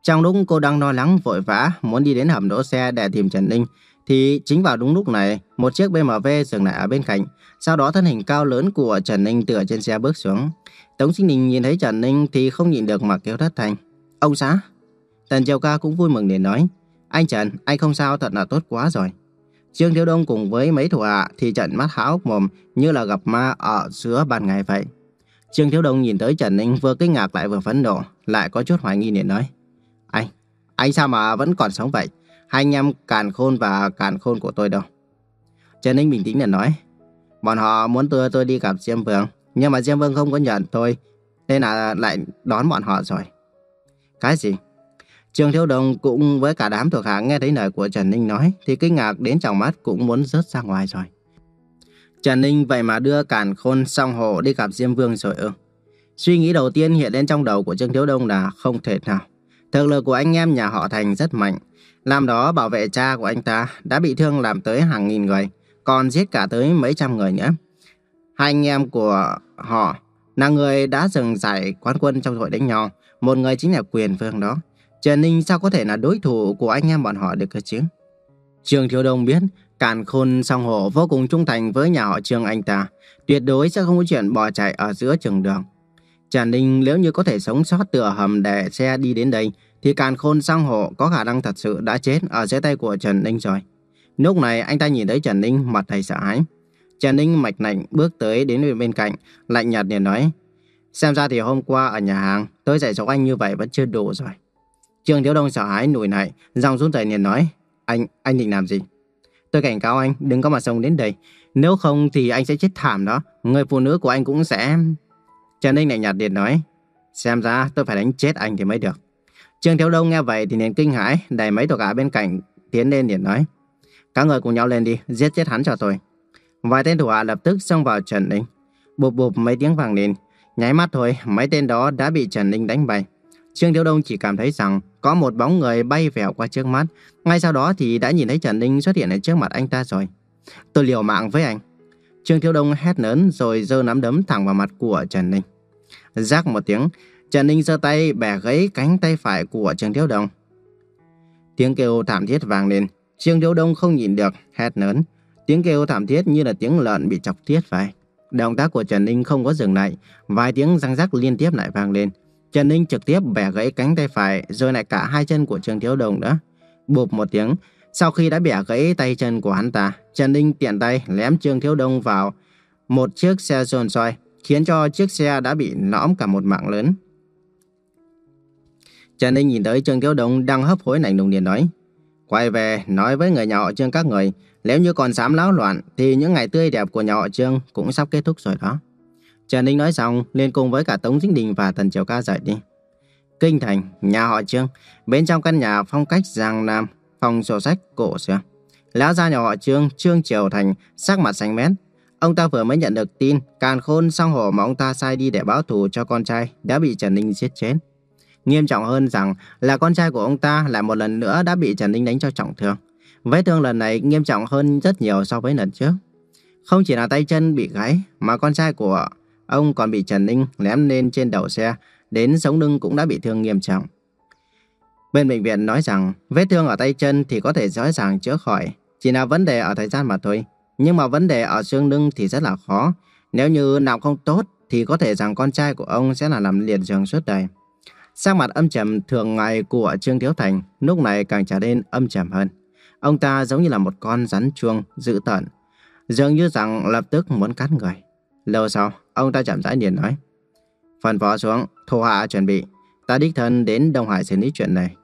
Trong lúc cô đang lo lắng vội vã muốn đi đến hầm đỗ xe để tìm Trần Ninh, thì chính vào đúng lúc này, một chiếc BMW dừng lại ở bên cạnh. Sau đó thân hình cao lớn của Trần Ninh tựa trên xe bước xuống. Tống Sinh Đình nhìn thấy Trần Ninh thì không nhìn được mà kêu thất thành. Ông xã? Tần Triều Ca cũng vui mừng để nói. Anh Trần, anh không sao thật là tốt quá rồi. Trương Thiếu Đông cùng với mấy thủ hạ thì trận mắt háo mồm như là gặp ma ở giữa ban ngày vậy. Trương Thiếu Đông nhìn tới Trần Ninh vừa kinh ngạc lại vừa phẫn nộ, lại có chút hoài nghi để nói. Anh, anh sao mà vẫn còn sống vậy? Hai anh em càn khôn và càn khôn của tôi đâu? Trần Ninh bình tĩnh để nói. Bọn họ muốn đưa tôi đi gặp Diêm Vương, nhưng mà Diêm Vương không có nhận tôi, nên là lại đón bọn họ rồi. Cái gì? Trương Thiếu Đông cũng với cả đám thuộc hạ nghe thấy lời của Trần Ninh nói thì kinh ngạc đến trong mắt cũng muốn rớt ra ngoài rồi. Trần Ninh vậy mà đưa cản khôn song hồ đi gặp Diêm Vương rồi ư. Suy nghĩ đầu tiên hiện lên trong đầu của Trương Thiếu Đông là không thể nào. Thực lực của anh em nhà họ Thành rất mạnh. Làm đó bảo vệ cha của anh ta đã bị thương làm tới hàng nghìn người, còn giết cả tới mấy trăm người nữa. Hai anh em của họ là người đã dừng giải quán quân trong hội đánh nhau. Một người chính là quyền vương đó. Trần Ninh sao có thể là đối thủ của anh em bọn họ được cơ chứ? Trường Thiếu Đông biết Càn khôn song hổ vô cùng trung thành với nhà họ Trương anh ta, tuyệt đối sẽ không có chuyện bỏ chạy ở giữa trường đường. Trần Ninh nếu như có thể sống sót từ hầm để xe đi đến đây, thì càn khôn sang hổ có khả năng thật sự đã chết ở dưới tay của Trần Ninh rồi. Lúc này anh ta nhìn thấy Trần Ninh mặt đầy sợ hãi. Trần Ninh mạch lạnh bước tới đến bên cạnh, lạnh nhạt liền nói. Xem ra thì hôm qua ở nhà hàng, tôi dạy dỗ anh như vậy vẫn chưa đủ rồi. Trương Thiếu Đông sợ hãi nổi nại, dòng run rẩy liền nói, anh, anh định làm gì? Tôi cảnh cáo anh, đừng có mà xông đến đây. Nếu không thì anh sẽ chết thảm đó. Người phụ nữ của anh cũng sẽ... Trần Ninh lạnh nhạt liền nói, xem ra tôi phải đánh chết anh thì mới được. Trương Thiếu Đông nghe vậy thì liền kinh hãi, đẩy mấy thuộc hạ bên cạnh tiến lên liền nói, các người cùng nhau lên đi, giết chết hắn cho tôi. Vài tên thủ hạ lập tức xông vào Trần Ninh. Bụp bụp mấy tiếng vang lên, nháy mắt thôi, mấy tên đó đã bị Trần Ninh đánh bay. Trương Thiếu Đông chỉ cảm thấy rằng có một bóng người bay vèo qua trước mắt. Ngay sau đó thì đã nhìn thấy Trần Ninh xuất hiện ở trước mặt anh ta rồi. Tôi liều mạng với anh. Trương Thiếu Đông hét lớn rồi giơ nắm đấm thẳng vào mặt của Trần Ninh. Rắc một tiếng, Trần Ninh giơ tay bẻ gãy cánh tay phải của Trương Thiếu Đông. Tiếng kêu thảm thiết vang lên, Trương Thiếu Đông không nhìn được, hét lớn. Tiếng kêu thảm thiết như là tiếng lợn bị chọc tiết vậy. Động tác của Trần Ninh không có dừng lại, vài tiếng răng rắc liên tiếp lại vang lên. Trần Ninh trực tiếp bẻ gãy cánh tay phải rồi lại cả hai chân của Trương Thiếu Đông đó Bụp một tiếng, sau khi đã bẻ gãy tay chân của hắn ta, Trần Ninh tiện tay lém Trương Thiếu Đông vào một chiếc xe dồn soi, khiến cho chiếc xe đã bị lõm cả một mạng lớn. Trần Ninh nhìn tới Trương Thiếu Đông đang hấp hối lạnh lùng liền nói, quay về nói với người nhà họ Trương các người, nếu như còn dám láo loạn thì những ngày tươi đẹp của nhà họ Trương cũng sắp kết thúc rồi đó. Trần Ninh nói xong, liền cùng với cả Tống Dĩnh Đình và Tần Triều Ca rời đi. Kinh thành, nhà họ Trương, bên trong căn nhà phong cách Giang Nam, phòng sổ sách cổ xưa. Lão gia nhà họ Trương, Trương Triều Thành, sắc mặt xanh mét. Ông ta vừa mới nhận được tin, càn khôn song hổ mà ông ta sai đi để báo thù cho con trai đã bị Trần Ninh giết chết. Nghiêm trọng hơn rằng là con trai của ông ta lại một lần nữa đã bị Trần Ninh đánh cho trọng thương. Vết thương lần này nghiêm trọng hơn rất nhiều so với lần trước. Không chỉ là tay chân bị gãy, mà con trai của ông còn bị Trần Ninh ném lên trên đầu xe, đến sống lưng cũng đã bị thương nghiêm trọng. Bên bệnh viện nói rằng vết thương ở tay chân thì có thể dễ dàng chữa khỏi, chỉ là vấn đề ở thời gian mà thôi. Nhưng mà vấn đề ở xương lưng thì rất là khó. Nếu như nào không tốt thì có thể rằng con trai của ông sẽ là nằm liệt giường suốt đời. Sắc mặt âm trầm thường ngày của Trương Thiếu Thành lúc này càng trở nên âm trầm hơn. Ông ta giống như là một con rắn chuông dữ tợn, dường như rằng lập tức muốn cắn người. Lâu sau, ông ta chậm rãi liền nói. Phần phó xuống, thủ hạ chuẩn bị. Ta đích thân đến Đông Hải xử lý chuyện này.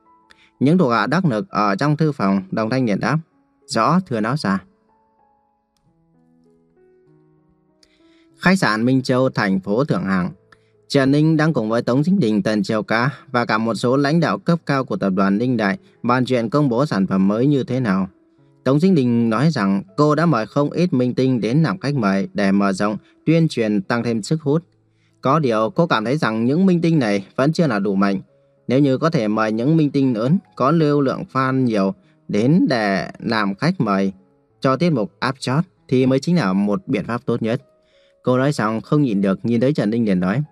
Những thủ hạ đắc lực ở trong thư phòng đồng thanh liền đáp. Rõ thưa nó ra. Khách sạn Minh Châu, thành phố Thượng Hàng. Trần Ninh đang cùng với Tống Chính Đình, Tần Triều cá và cả một số lãnh đạo cấp cao của tập đoàn Ninh Đại bàn chuyện công bố sản phẩm mới như thế nào. Tống Chính Đình nói rằng cô đã mời không ít minh tinh đến làm khách mời để mở rộng, tuyên truyền tăng thêm sức hút. Có điều cô cảm thấy rằng những minh tinh này vẫn chưa là đủ mạnh. Nếu như có thể mời những minh tinh lớn có lưu lượng fan nhiều đến để làm khách mời cho tiết mục áp chót thì mới chính là một biện pháp tốt nhất. Cô nói xong không nhịn được nhìn tới Trần Ninh liền nói.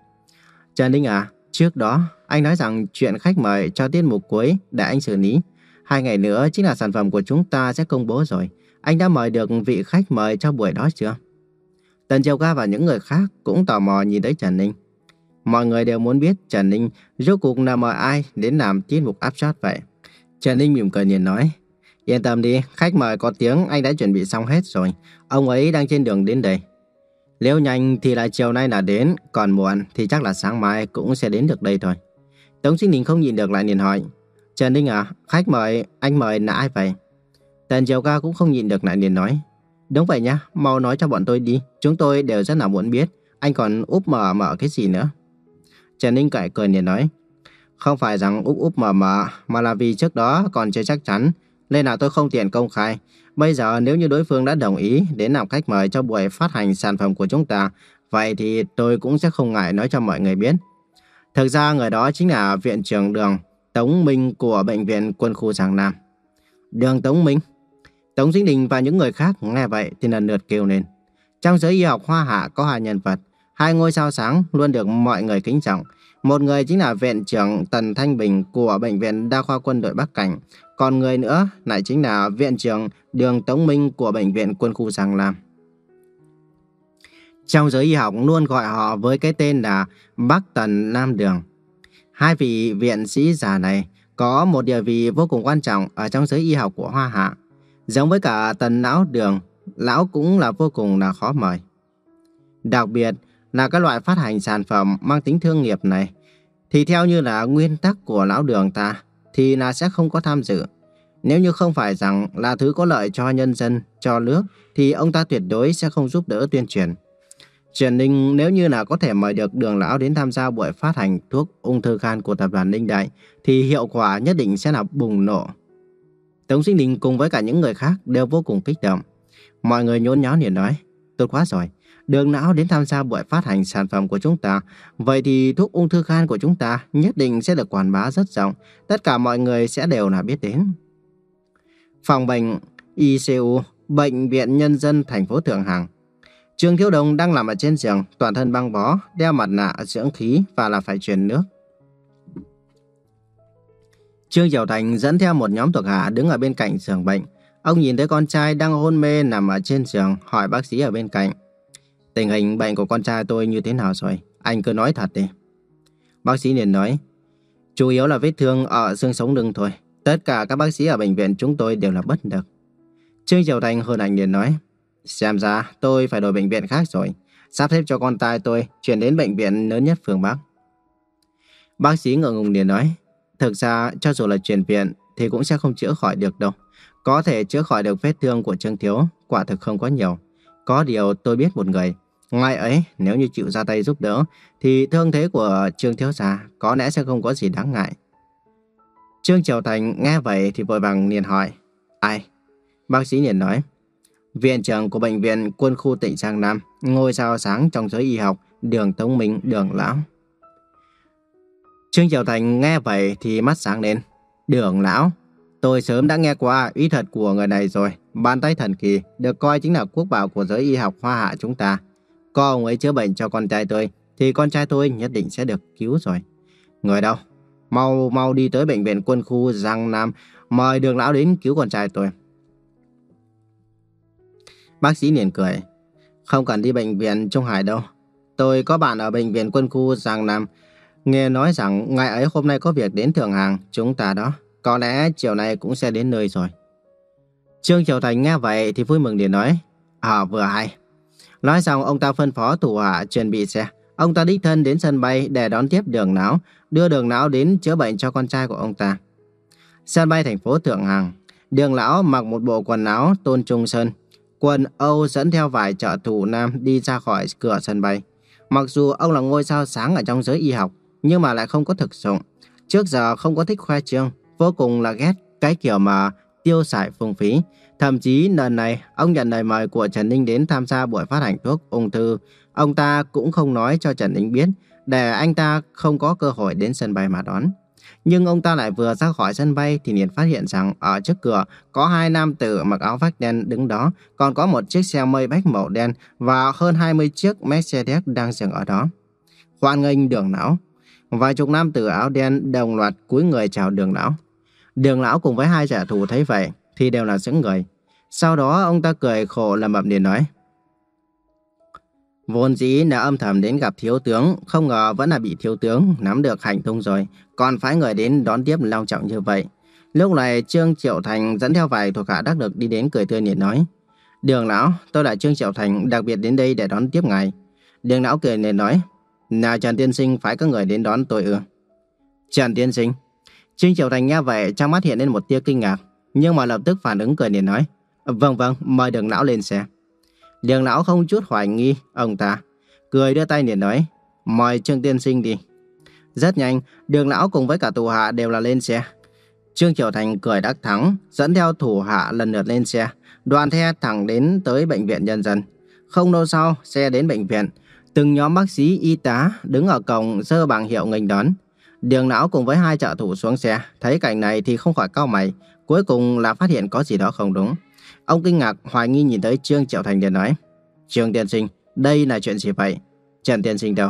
Trần Ninh à, trước đó anh nói rằng chuyện khách mời cho tiết mục cuối để anh xử lý. Hai ngày nữa chính là sản phẩm của chúng ta sẽ công bố rồi. Anh đã mời được vị khách mời cho buổi đó chưa? Tần Triều Ca và những người khác cũng tò mò nhìn tới Trần Ninh. Mọi người đều muốn biết Trần Ninh rốt cuộc là mời ai đến làm tiết mục áp chót vậy. Trần Ninh mỉm cười nhìn nói. Yên tâm đi, khách mời có tiếng anh đã chuẩn bị xong hết rồi. Ông ấy đang trên đường đến đây. Nếu nhanh thì là chiều nay là đến, còn muộn thì chắc là sáng mai cũng sẽ đến được đây thôi. Tống Sinh Đình không nhìn được lại liền hỏi. Trần Ninh à, khách mời, anh mời là ai vậy? Tần Triều Ca cũng không nhìn được lại liền nói. Đúng vậy nhá, mau nói cho bọn tôi đi. Chúng tôi đều rất là muốn biết. Anh còn úp mở mở cái gì nữa? Trần Ninh cãi cười liền nói. Không phải rằng úp úp mở mở, mà là vì trước đó còn chưa chắc chắn. Nên là tôi không tiện công khai. Bây giờ nếu như đối phương đã đồng ý đến làm khách mời cho buổi phát hành sản phẩm của chúng ta, vậy thì tôi cũng sẽ không ngại nói cho mọi người biết. Thực ra người đó chính là viện trưởng đường Tống Minh của Bệnh viện Quân khu Giang Nam. Đường Tống Minh. Tống Dĩnh Đình và những người khác nghe vậy thì lần lượt kêu lên. Trong giới y học hoa hạ có hai nhân vật, hai ngôi sao sáng luôn được mọi người kính trọng. Một người chính là viện trưởng Tần Thanh Bình của Bệnh viện Đa khoa quân đội Bắc Cảnh, còn người nữa lại chính là viện trưởng Đường Tống Minh của Bệnh viện Quân khu Giang Lam. Trong giới y học luôn gọi họ với cái tên là Bắc Tần Nam Đường. Hai vị viện sĩ già này có một địa vị vô cùng quan trọng ở trong giới y học của Hoa Hạ. Giống với cả Tần Lão Đường, Lão cũng là vô cùng là khó mời. Đặc biệt là các loại phát hành sản phẩm mang tính thương nghiệp này, thì theo như là nguyên tắc của Lão Đường ta, thì là sẽ không có tham dự. Nếu như không phải rằng là thứ có lợi cho nhân dân, cho nước, thì ông ta tuyệt đối sẽ không giúp đỡ tuyên truyền. Trần Ninh nếu như là có thể mời được đường lão đến tham gia buổi phát hành thuốc ung thư gan của tập đoàn Ninh Đại, thì hiệu quả nhất định sẽ là bùng nổ. Tống Sinh Đình cùng với cả những người khác đều vô cùng kích động. Mọi người nhốn nháo liền nói, tốt quá rồi, đường não đến tham gia buổi phát hành sản phẩm của chúng ta, vậy thì thuốc ung thư gan của chúng ta nhất định sẽ được quảng bá rất rộng, tất cả mọi người sẽ đều là biết đến. Phòng bệnh ICU, Bệnh viện Nhân dân thành phố Thượng Hằng. Trương Thiếu Đông đang nằm ở trên giường, toàn thân băng bó, đeo mặt nạ dưỡng khí và là phải truyền nước. Trương Diệu Thành dẫn theo một nhóm thuộc hạ đứng ở bên cạnh giường bệnh. Ông nhìn thấy con trai đang hôn mê nằm ở trên giường, hỏi bác sĩ ở bên cạnh. Tình hình bệnh của con trai tôi như thế nào rồi? Anh cứ nói thật đi. Bác sĩ liền nói, chủ yếu là vết thương ở xương sống lưng thôi. Tất cả các bác sĩ ở bệnh viện chúng tôi đều là bất lực. Trương Diệu Thành hơn anh liền nói, xem ra tôi phải đổi bệnh viện khác rồi. Sắp xếp cho con trai tôi chuyển đến bệnh viện lớn nhất phương Bắc. Bác sĩ ngượng ngùng liền nói, thực ra cho dù là chuyển viện thì cũng sẽ không chữa khỏi được đâu. Có thể chữa khỏi được vết thương của Trương Thiếu, quả thực không có nhiều. Có điều tôi biết một người, ngoài ấy nếu như chịu ra tay giúp đỡ thì thương thế của Trương Thiếu Gia có lẽ sẽ không có gì đáng ngại. Trương Triều Thành nghe vậy thì vội vàng liền hỏi, ai? Bác sĩ liền nói, viện trưởng của bệnh viện quân khu tỉnh Giang Nam, ngôi sao sáng trong giới y học, đường Tống Minh, đường Lão. Trương Triều Thành nghe vậy thì mắt sáng lên. Đường Lão, tôi sớm đã nghe qua ý thuật của người này rồi. Bàn tay thần kỳ được coi chính là quốc bảo của giới y học hoa hạ chúng ta. Có ông ấy chữa bệnh cho con trai tôi, thì con trai tôi nhất định sẽ được cứu rồi. Người đâu? Mau mau đi tới bệnh viện quân khu Giang Nam, mời đường lão đến cứu con trai tôi. Bác sĩ liền cười. Không cần đi bệnh viện Trung Hải đâu. Tôi có bạn ở bệnh viện quân khu Giang Nam. Nghe nói rằng ngày ấy hôm nay có việc đến Thượng Hàng, chúng ta đó. Có lẽ chiều nay cũng sẽ đến nơi rồi. Trương Triều Thành nghe vậy thì vui mừng để nói. À vừa hay. Nói xong ông ta phân phó thủ hạ chuẩn bị xe. Ông ta đích thân đến sân bay để đón tiếp đường não, đưa đường não đến chữa bệnh cho con trai của ông ta. Sân bay thành phố Thượng Hằng, Đường lão mặc một bộ quần áo tôn trung sơn, Quần Âu dẫn theo vài trợ thủ nam đi ra khỏi cửa sân bay. Mặc dù ông là ngôi sao sáng ở trong giới y học, nhưng mà lại không có thực dụng. Trước giờ không có thích khoe trương, vô cùng là ghét cái kiểu mà tiêu xài phung phí. Thậm chí lần này, ông nhận lời mời của Trần Ninh đến tham gia buổi phát hành thuốc ung thư. Ông ta cũng không nói cho Trần Ninh biết, để anh ta không có cơ hội đến sân bay mà đón. Nhưng ông ta lại vừa ra khỏi sân bay thì liền phát hiện rằng ở trước cửa có hai nam tử mặc áo vách đen đứng đó, còn có một chiếc xe mây bách màu đen và hơn 20 chiếc Mercedes đang dừng ở đó. Hoan nghênh đường lão. Vài chục nam tử áo đen đồng loạt cúi người chào đường lão. Đường lão cùng với hai trả thù thấy vậy thì đều là sững người. Sau đó ông ta cười khổ làm mập liền nói. Vốn dĩ đã âm thầm đến gặp thiếu tướng, không ngờ vẫn là bị thiếu tướng nắm được hành tung rồi, còn phái người đến đón tiếp long trọng như vậy. Lúc này Trương Triệu Thành dẫn theo vài thuộc hạ đắc lực đi đến cười tươi nhiệt nói. Đường lão, tôi là Trương Triệu Thành đặc biệt đến đây để đón tiếp ngài. Đường lão cười liền nói. Nào Trần Tiên Sinh phải có người đến đón tôi ư. Trần Tiên Sinh. Trương Triệu Thành nghe vậy trong mắt hiện lên một tia kinh ngạc, nhưng mà lập tức phản ứng cười liền nói. Vâng vâng, mời đường lão lên xe. Đường lão không chút hoài nghi, ông ta cười đưa tay liền nói, mời Trương Tiên Sinh đi. Rất nhanh, đường lão cùng với cả tù hạ đều là lên xe. Trương Triều Thành cười đắc thắng, dẫn theo thủ hạ lần lượt lên xe, đoàn xe thẳng đến tới bệnh viện nhân dân. Không lâu sau, xe đến bệnh viện, từng nhóm bác sĩ y tá đứng ở cổng dơ bằng hiệu nghênh đón. Đường lão cùng với hai trợ thủ xuống xe, thấy cảnh này thì không khỏi cau mày, cuối cùng là phát hiện có gì đó không đúng. Ông kinh ngạc hoài nghi nhìn tới Trương Triệu Thành liền nói. Trương Tiên Sinh, đây là chuyện gì vậy? Trần Tiên Sinh đâu?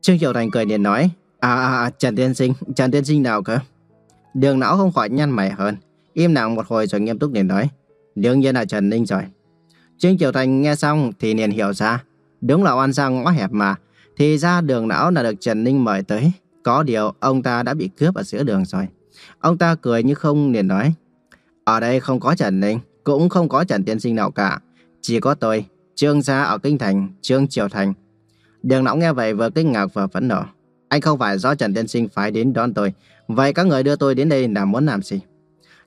Trương Triệu Thành cười liền nói. À, à, à, Trần Tiên Sinh, Trần Tiên Sinh nào cơ? Đường não không khỏi nhăn mày hơn. Im lặng một hồi rồi nghiêm túc liền nói. Đương nhiên là Trần Ninh rồi. Trương Triệu Thành nghe xong thì liền hiểu ra. Đúng là oan gia ngõ hẹp mà. Thì ra đường não là được Trần Ninh mời tới. Có điều ông ta đã bị cướp ở giữa đường rồi. Ông ta cười như không liền nói. Ở đây không có Trần Ninh. Cũng không có Trần Tiên Sinh nào cả. Chỉ có tôi, Trương Gia ở Kinh Thành, Trương Triều Thành. Đường Lão nghe vậy vừa kinh ngạc vừa phẫn nộ. Anh không phải do Trần Tiên Sinh phái đến đón tôi. Vậy các người đưa tôi đến đây là muốn làm gì?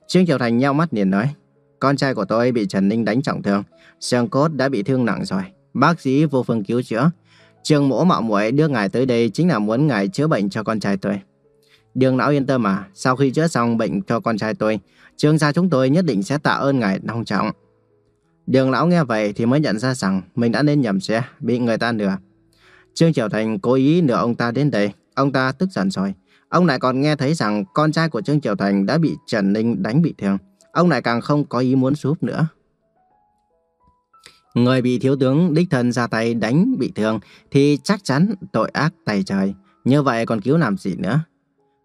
Trương Triều Thành nhau mắt liền nói. Con trai của tôi bị Trần Ninh đánh trọng thương. Xương cốt đã bị thương nặng rồi. Bác sĩ vô phương cứu chữa. Trường mỗ mạo muội đưa ngài tới đây chính là muốn ngài chữa bệnh cho con trai tôi. Đường lão yên tâm mà, sau khi chữa xong bệnh cho con trai tôi, trương gia chúng tôi nhất định sẽ tạ ơn ngài long trọng. Đường lão nghe vậy thì mới nhận ra rằng mình đã nên nhầm xe, bị người ta lừa. Trương Triều Thành cố ý lừa ông ta đến đây, ông ta tức giận rồi. Ông lại còn nghe thấy rằng con trai của Trương Triều Thành đã bị Trần Ninh đánh bị thương. Ông lại càng không có ý muốn giúp nữa. Người bị thiếu tướng đích thân ra tay đánh bị thương thì chắc chắn tội ác tay trời. Như vậy còn cứu làm gì nữa?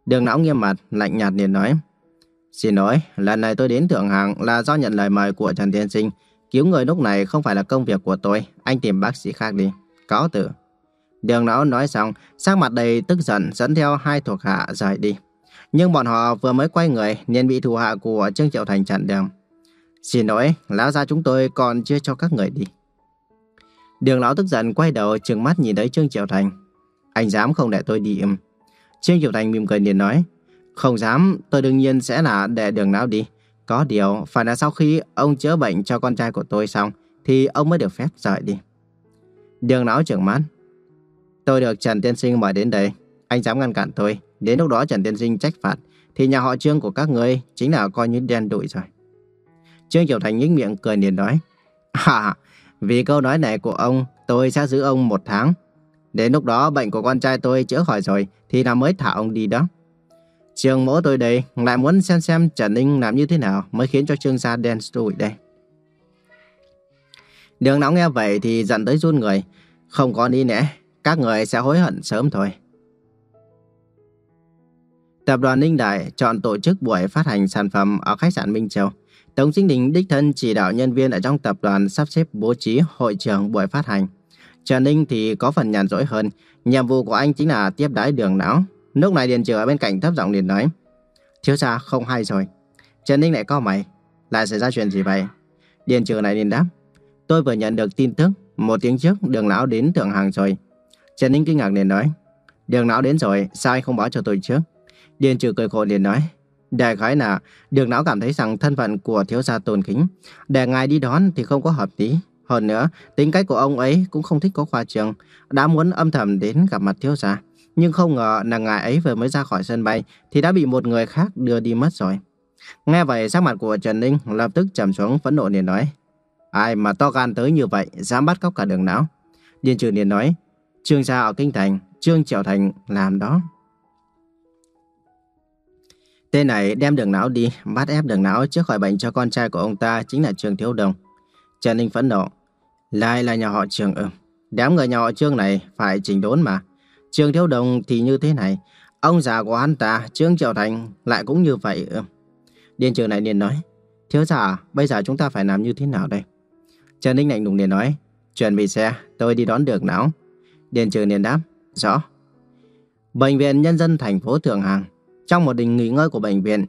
Đường lão nghiêm mặt, lạnh nhạt liền nói. Xin lỗi, lần này tôi đến Thượng hạng là do nhận lời mời của Trần Thiên Sinh. Cứu người lúc này không phải là công việc của tôi, anh tìm bác sĩ khác đi. Cáo tử. Đường lão nói xong, sắc mặt đầy tức giận dẫn theo hai thuộc hạ rời đi. Nhưng bọn họ vừa mới quay người nên bị thủ hạ của Trương Triệu Thành chặn đường. Xin lỗi, lão gia chúng tôi còn chưa cho các người đi. Đường lão tức giận quay đầu trừng mắt nhìn thấy Trương Triệu Thành. Anh dám không để tôi đi im. Trương Triệu Thành mỉm cười liền nói. Không dám, tôi đương nhiên sẽ là để đường lão đi. Có điều, phải là sau khi ông chữa bệnh cho con trai của tôi xong, thì ông mới được phép rời đi. Đường lão trưởng mắt. Tôi được Trần Tiên Sinh mời đến đây. Anh dám ngăn cản tôi. Đến lúc đó Trần Tiên Sinh trách phạt, thì nhà họ Trương của các người chính là coi như đen đuổi rồi. Trương Kiều Thành nhếch miệng cười liền nói. À, vì câu nói này của ông, tôi sẽ giữ ông một tháng. Đến lúc đó bệnh của con trai tôi chữa khỏi rồi, thì là mới thả ông đi đó. Trường mẫu tôi đây lại muốn xem xem Trần Ninh làm như thế nào mới khiến cho Trương gia đen đủi đây. Đường nóng nghe vậy thì giận tới run người. Không có đi nè, các người sẽ hối hận sớm thôi. Tập đoàn Ninh Đại chọn tổ chức buổi phát hành sản phẩm ở khách sạn Minh Châu. Tống Sinh Đình đích thân chỉ đạo nhân viên ở trong tập đoàn sắp xếp bố trí hội trường buổi phát hành. Trần Ninh thì có phần nhàn rỗi hơn, nhiệm vụ của anh chính là tiếp đái đường não. Lúc này Điền Trừ ở bên cạnh thấp giọng liền nói, thiếu gia không hay rồi. Trần Ninh lại co mày, lại xảy ra chuyện gì vậy? Điền Trừ lại liền đáp, tôi vừa nhận được tin tức, một tiếng trước đường lão đến thượng hàng rồi. Trần Ninh kinh ngạc liền nói, đường lão đến rồi, sao anh không báo cho tôi trước? Điền Trừ cười khổ liền nói, Đại khái là đường lão cảm thấy rằng thân phận của thiếu gia tôn kính. Để ngài đi đón thì không có hợp lý. Hơn nữa, tính cách của ông ấy cũng không thích có khoa trường. Đã muốn âm thầm đến gặp mặt thiếu gia. Nhưng không ngờ là ngài ấy vừa mới ra khỏi sân bay thì đã bị một người khác đưa đi mất rồi. Nghe vậy sắc mặt của Trần Ninh lập tức trầm xuống phẫn nộ liền nói. Ai mà to gan tới như vậy dám bắt cóc cả đường não. Điền trừ liền nói. Trương gia ở Kinh Thành, Trương Triệu Thành làm đó. Tên này đem đường não đi, bắt ép đường não trước khỏi bệnh cho con trai của ông ta chính là Trương Thiếu Đồng. Trần Ninh phẫn nộ. Lại là nhà họ Trương ư. Đám người nhà họ Trương này phải chỉnh đốn mà. Trương Thiếu Đồng thì như thế này. Ông già của hắn ta, Trương Triệu Thành, lại cũng như vậy ư. Điền trường này liền nói. Thiếu giả, bây giờ chúng ta phải làm như thế nào đây? Trần Ninh lạnh lùng liền nói. Chuẩn bị xe, tôi đi đón đường não. Điền trường liền đáp. Rõ. Bệnh viện Nhân dân thành phố Thượng Hàng trong một đình nghỉ ngơi của bệnh viện,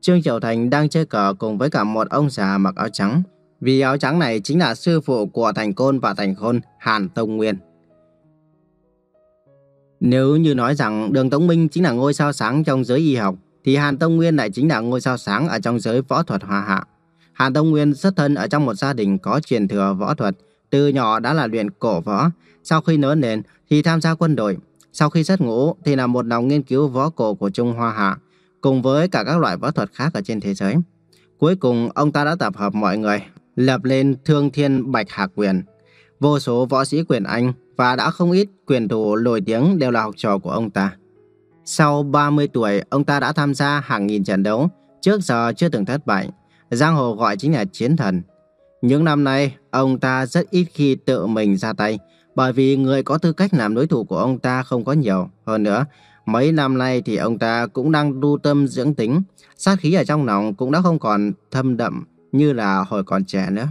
Trương Triều Thành đang chơi cờ cùng với cả một ông già mặc áo trắng. Vì áo trắng này chính là sư phụ của Thành Côn và Thành Khôn, Hàn Tông Nguyên. Nếu như nói rằng Đường Tống Minh chính là ngôi sao sáng trong giới y học, thì Hàn Tông Nguyên lại chính là ngôi sao sáng ở trong giới võ thuật hòa hạ. Hàn Tông Nguyên xuất thân ở trong một gia đình có truyền thừa võ thuật, từ nhỏ đã là luyện cổ võ, sau khi lớn lên thì tham gia quân đội, sau khi giấc ngủ thì là một lòng nghiên cứu võ cổ của Trung Hoa Hạ, cùng với cả các loại võ thuật khác ở trên thế giới. Cuối cùng, ông ta đã tập hợp mọi người, lập lên Thương Thiên Bạch Hạc Quyền. Vô số võ sĩ quyền Anh và đã không ít quyền thủ nổi tiếng đều là học trò của ông ta. Sau 30 tuổi, ông ta đã tham gia hàng nghìn trận đấu, trước giờ chưa từng thất bại. Giang hồ gọi chính là chiến thần. Những năm nay, ông ta rất ít khi tự mình ra tay, bởi vì người có tư cách làm đối thủ của ông ta không có nhiều. Hơn nữa, mấy năm nay thì ông ta cũng đang tu tâm dưỡng tính, sát khí ở trong lòng cũng đã không còn thâm đậm như là hồi còn trẻ nữa.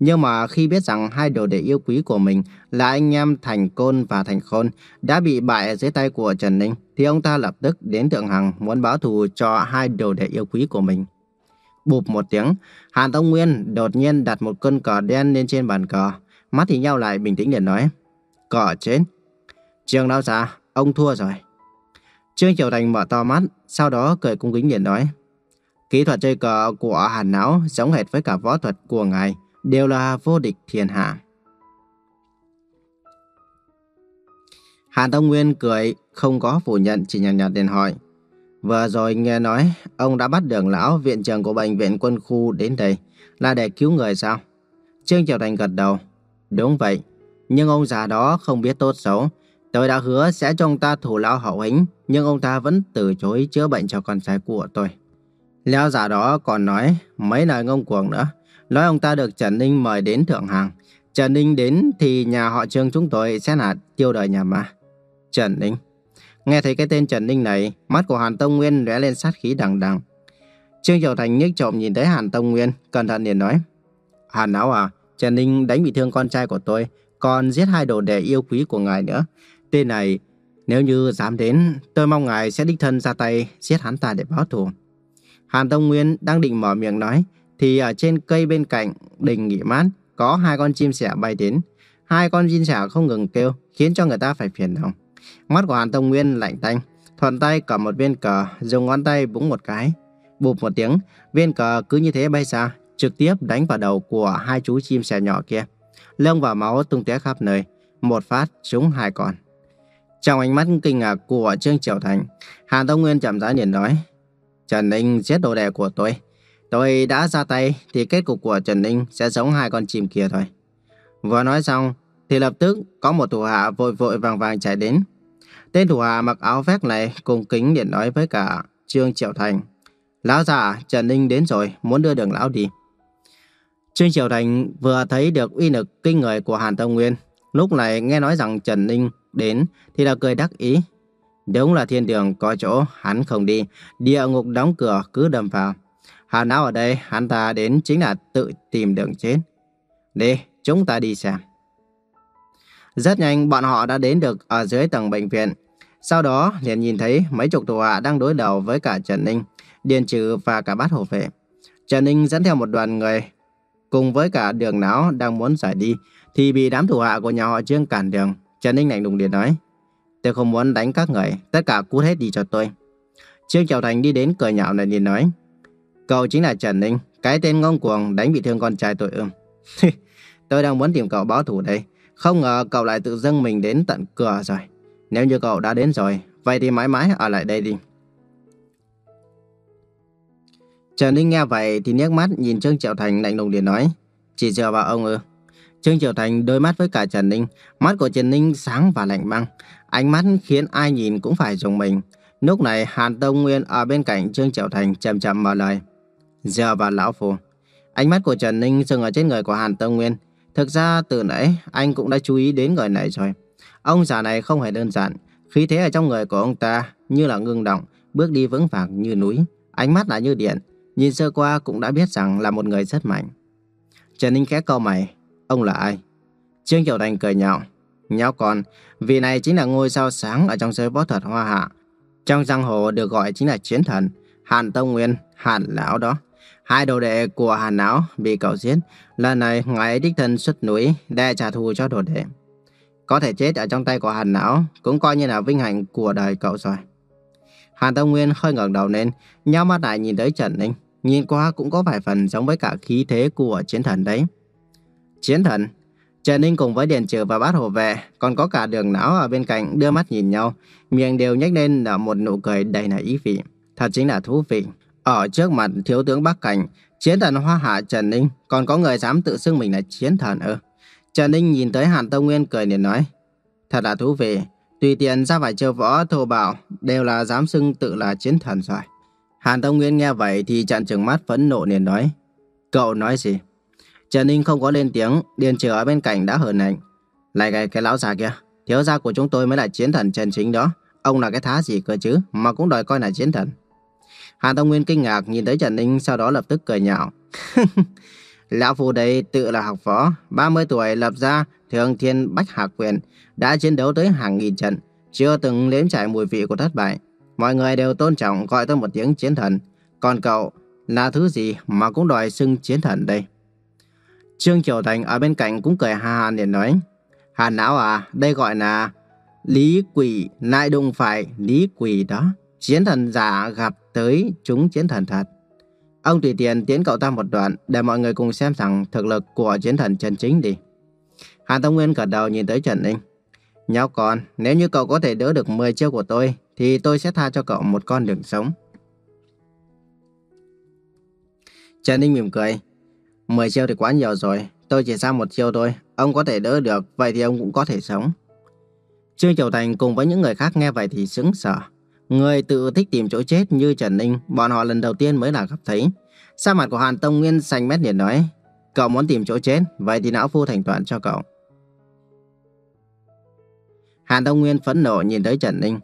Nhưng mà khi biết rằng hai đồ đệ yêu quý của mình là anh em Thành Côn và Thành Khôn đã bị bại dưới tay của Trần Ninh, thì ông ta lập tức đến Thượng Hằng muốn báo thù cho hai đồ đệ yêu quý của mình. Bụp một tiếng, Hàn Tông Nguyên đột nhiên đặt một cơn cờ đen lên trên bàn cờ. Mắt thì nhau lại bình tĩnh liền nói. Cỏ chết. trương lão già, ông thua rồi. Trương Triều Thành mở to mắt, sau đó cười cung kính liền nói. Kỹ thuật chơi cờ của Hàn Não giống hệt với cả võ thuật của ngài, đều là vô địch thiên hạ. Hàn Tông Nguyên cười, không có phủ nhận, chỉ nhàn nhạt liền hỏi. Vừa rồi nghe nói, ông đã bắt đường lão viện trưởng của bệnh viện quân khu đến đây, là để cứu người sao? Trương Triều Thành gật đầu. Đúng vậy, nhưng ông già đó không biết tốt xấu. Tôi đã hứa sẽ cho ông ta thủ lao hậu hĩnh, nhưng ông ta vẫn từ chối chữa bệnh cho con trai của tôi. Lão già đó còn nói mấy lời ngông cuồng nữa, nói ông ta được Trần Ninh mời đến Thượng Hàng. Trần Ninh đến thì nhà họ Trương chúng tôi sẽ là tiêu đời nhà mà. Trần Ninh. Nghe thấy cái tên Trần Ninh này, mắt của Hàn Tông Nguyên lóe lên sát khí đằng đằng. Trương Triều Thành nhếch trộm nhìn thấy Hàn Tông Nguyên, cẩn thận liền nói. Hàn Áo à, Trần Ninh đánh bị thương con trai của tôi, còn giết hai đồ đệ yêu quý của ngài nữa. Tên này, nếu như dám đến, tôi mong ngài sẽ đích thân ra tay giết hắn ta để báo thù. Hàn Tông Nguyên đang định mở miệng nói, thì ở trên cây bên cạnh đình nghỉ mát có hai con chim sẻ bay đến. Hai con chim sẻ không ngừng kêu, khiến cho người ta phải phiền lòng. Mắt của Hàn Tông Nguyên lạnh tanh, thuận tay cầm một viên cờ, dùng ngón tay búng một cái. Bụp một tiếng, viên cờ cứ như thế bay ra, trực tiếp đánh vào đầu của hai chú chim sẻ nhỏ kia. Lông và máu tung tóe khắp nơi, một phát trúng hai con. Trong ánh mắt kinh ngạc của Trương Triều Thành, Hàn Tông Nguyên chậm rãi liền nói, Trần Ninh giết đồ đệ của tôi. Tôi đã ra tay thì kết cục của Trần Ninh sẽ giống hai con chim kia thôi. Vừa nói xong thì lập tức có một thủ hạ vội vội vàng vàng chạy đến. Tên thủ hạ mặc áo vest này cùng kính điện nói với cả Trương Triệu Thành. Lão già, Trần Ninh đến rồi, muốn đưa đường lão đi. Trương triều Thành vừa thấy được uy lực kinh người của Hàn Tông Nguyên. Lúc này nghe nói rằng Trần Ninh đến thì là cười đắc ý. Đúng là thiên đường có chỗ, hắn không đi. Địa ngục đóng cửa cứ đâm vào. Hàn áo ở đây, hắn ta đến chính là tự tìm đường chết. Đi, chúng ta đi xem. Rất nhanh bọn họ đã đến được ở dưới tầng bệnh viện. Sau đó liền nhìn thấy mấy chục thủ hạ đang đối đầu với cả Trần Ninh, Điền Trừ và cả bát hộ vệ. Trần Ninh dẫn theo một đoàn người cùng với cả đường não đang muốn giải đi thì bị đám thủ hạ của nhà họ Trương cản đường. Trần Ninh lạnh lùng điện nói Tôi không muốn đánh các người, tất cả cút hết đi cho tôi. Trương triệu Thành đi đến cửa nhạo này liền nói Cậu chính là Trần Ninh, cái tên ngông cuồng đánh bị thương con trai tôi ương. tôi đang muốn tìm cậu báo thù đây. Không ngờ cậu lại tự dâng mình đến tận cửa rồi. Nếu như cậu đã đến rồi, vậy thì mãi mãi ở lại đây đi. Trần Ninh nghe vậy thì nhếch mắt nhìn Trương Triệu Thành lạnh lùng để nói. Chỉ dựa vào ông ư. Trương Triệu Thành đối mắt với cả Trần Ninh. Mắt của Trần Ninh sáng và lạnh băng. Ánh mắt khiến ai nhìn cũng phải dùng mình. Lúc này Hàn Tông Nguyên ở bên cạnh Trương Triệu Thành chậm chậm mở lời. Dựa vào lão phù. Ánh mắt của Trần Ninh dừng ở trên người của Hàn Tông Nguyên. Thực ra từ nãy anh cũng đã chú ý đến người này rồi. Ông già này không hề đơn giản. Khí thế ở trong người của ông ta như là ngưng động, bước đi vững vàng như núi. Ánh mắt là như điện, nhìn sơ qua cũng đã biết rằng là một người rất mạnh. Trần Ninh khẽ câu mày, ông là ai? Trương Kiều Thành cười nhạo, nhạo con, vì này chính là ngôi sao sáng ở trong giới võ thuật hoa hạ. Trong giang hồ được gọi chính là chiến thần, Hàn Tông Nguyên, Hàn Lão đó. Hai đồ đệ của Hàn Lão bị cậu giết, lần này ngài ấy đích thân xuất núi để trả thù cho đồ đệ. Có thể chết ở trong tay của Hàn Lão cũng coi như là vinh hạnh của đời cậu rồi. Hàn Tông Nguyên hơi ngẩng đầu lên, nhắm mắt lại nhìn tới Trần Ninh. Nhìn qua cũng có vài phần giống với cả khí thế của chiến thần đấy. Chiến thần? Trần Ninh cùng với Điền Trừ và bát hộ vệ, còn có cả đường não ở bên cạnh đưa mắt nhìn nhau, miệng đều nhếch lên là một nụ cười đầy là ý vị. Thật chính là thú vị. Ở trước mặt thiếu tướng Bắc Cảnh, chiến thần hoa hạ Trần Ninh, còn có người dám tự xưng mình là chiến thần ư. Trần Ninh nhìn tới Hàn Tông Nguyên cười liền nói, thật là thú vị, tùy tiện ra vài chiêu võ thô bạo, đều là dám xưng tự là chiến thần rồi. Hàn Tông Nguyên nghe vậy thì chặn trừng mắt phẫn nộ liền nói. Cậu nói gì? Trần Ninh không có lên tiếng, Điền Trừ ở bên cạnh đã hờn ảnh. Lại cái, cái lão già kia, thiếu gia của chúng tôi mới là chiến thần chân chính đó. Ông là cái thá gì cơ chứ, mà cũng đòi coi là chiến thần. Hàn Tông Nguyên kinh ngạc nhìn thấy Trần Ninh sau đó lập tức cười nhạo. Lão Phu đây tự là học võ, 30 tuổi lập ra thường thiên bách hạ quyền, đã chiến đấu tới hàng nghìn trận, chưa từng nếm trải mùi vị của thất bại. Mọi người đều tôn trọng gọi tôi một tiếng chiến thần. Còn cậu là thứ gì mà cũng đòi xưng chiến thần đây? Trương Triều Thành ở bên cạnh cũng cười ha ha liền nói. Hàn não à, đây gọi là Lý quỷ lại đụng phải Lý quỷ đó. Chiến thần giả gặp tới chúng chiến thần thật. Ông tùy tiện tiến cậu ta một đoạn để mọi người cùng xem rằng thực lực của chiến thần chân chính đi. Hàn Tông Nguyên gật đầu nhìn tới Trần Ninh. Nhóc con, nếu như cậu có thể đỡ được 10 chiêu của tôi, thì tôi sẽ tha cho cậu một con đường sống. Trần Ninh mỉm cười. 10 chiêu thì quá nhiều rồi, tôi chỉ ra một chiêu thôi, ông có thể đỡ được, vậy thì ông cũng có thể sống. Trương Triều Thành cùng với những người khác nghe vậy thì sững sờ. Người tự thích tìm chỗ chết như Trần Ninh, bọn họ lần đầu tiên mới là gặp thấy. Sa mặt của Hàn Tông Nguyên xanh mét liền nói, cậu muốn tìm chỗ chết, vậy thì não phu thành toàn cho cậu. Hàn Tông Nguyên phẫn nộ nhìn tới Trần Ninh.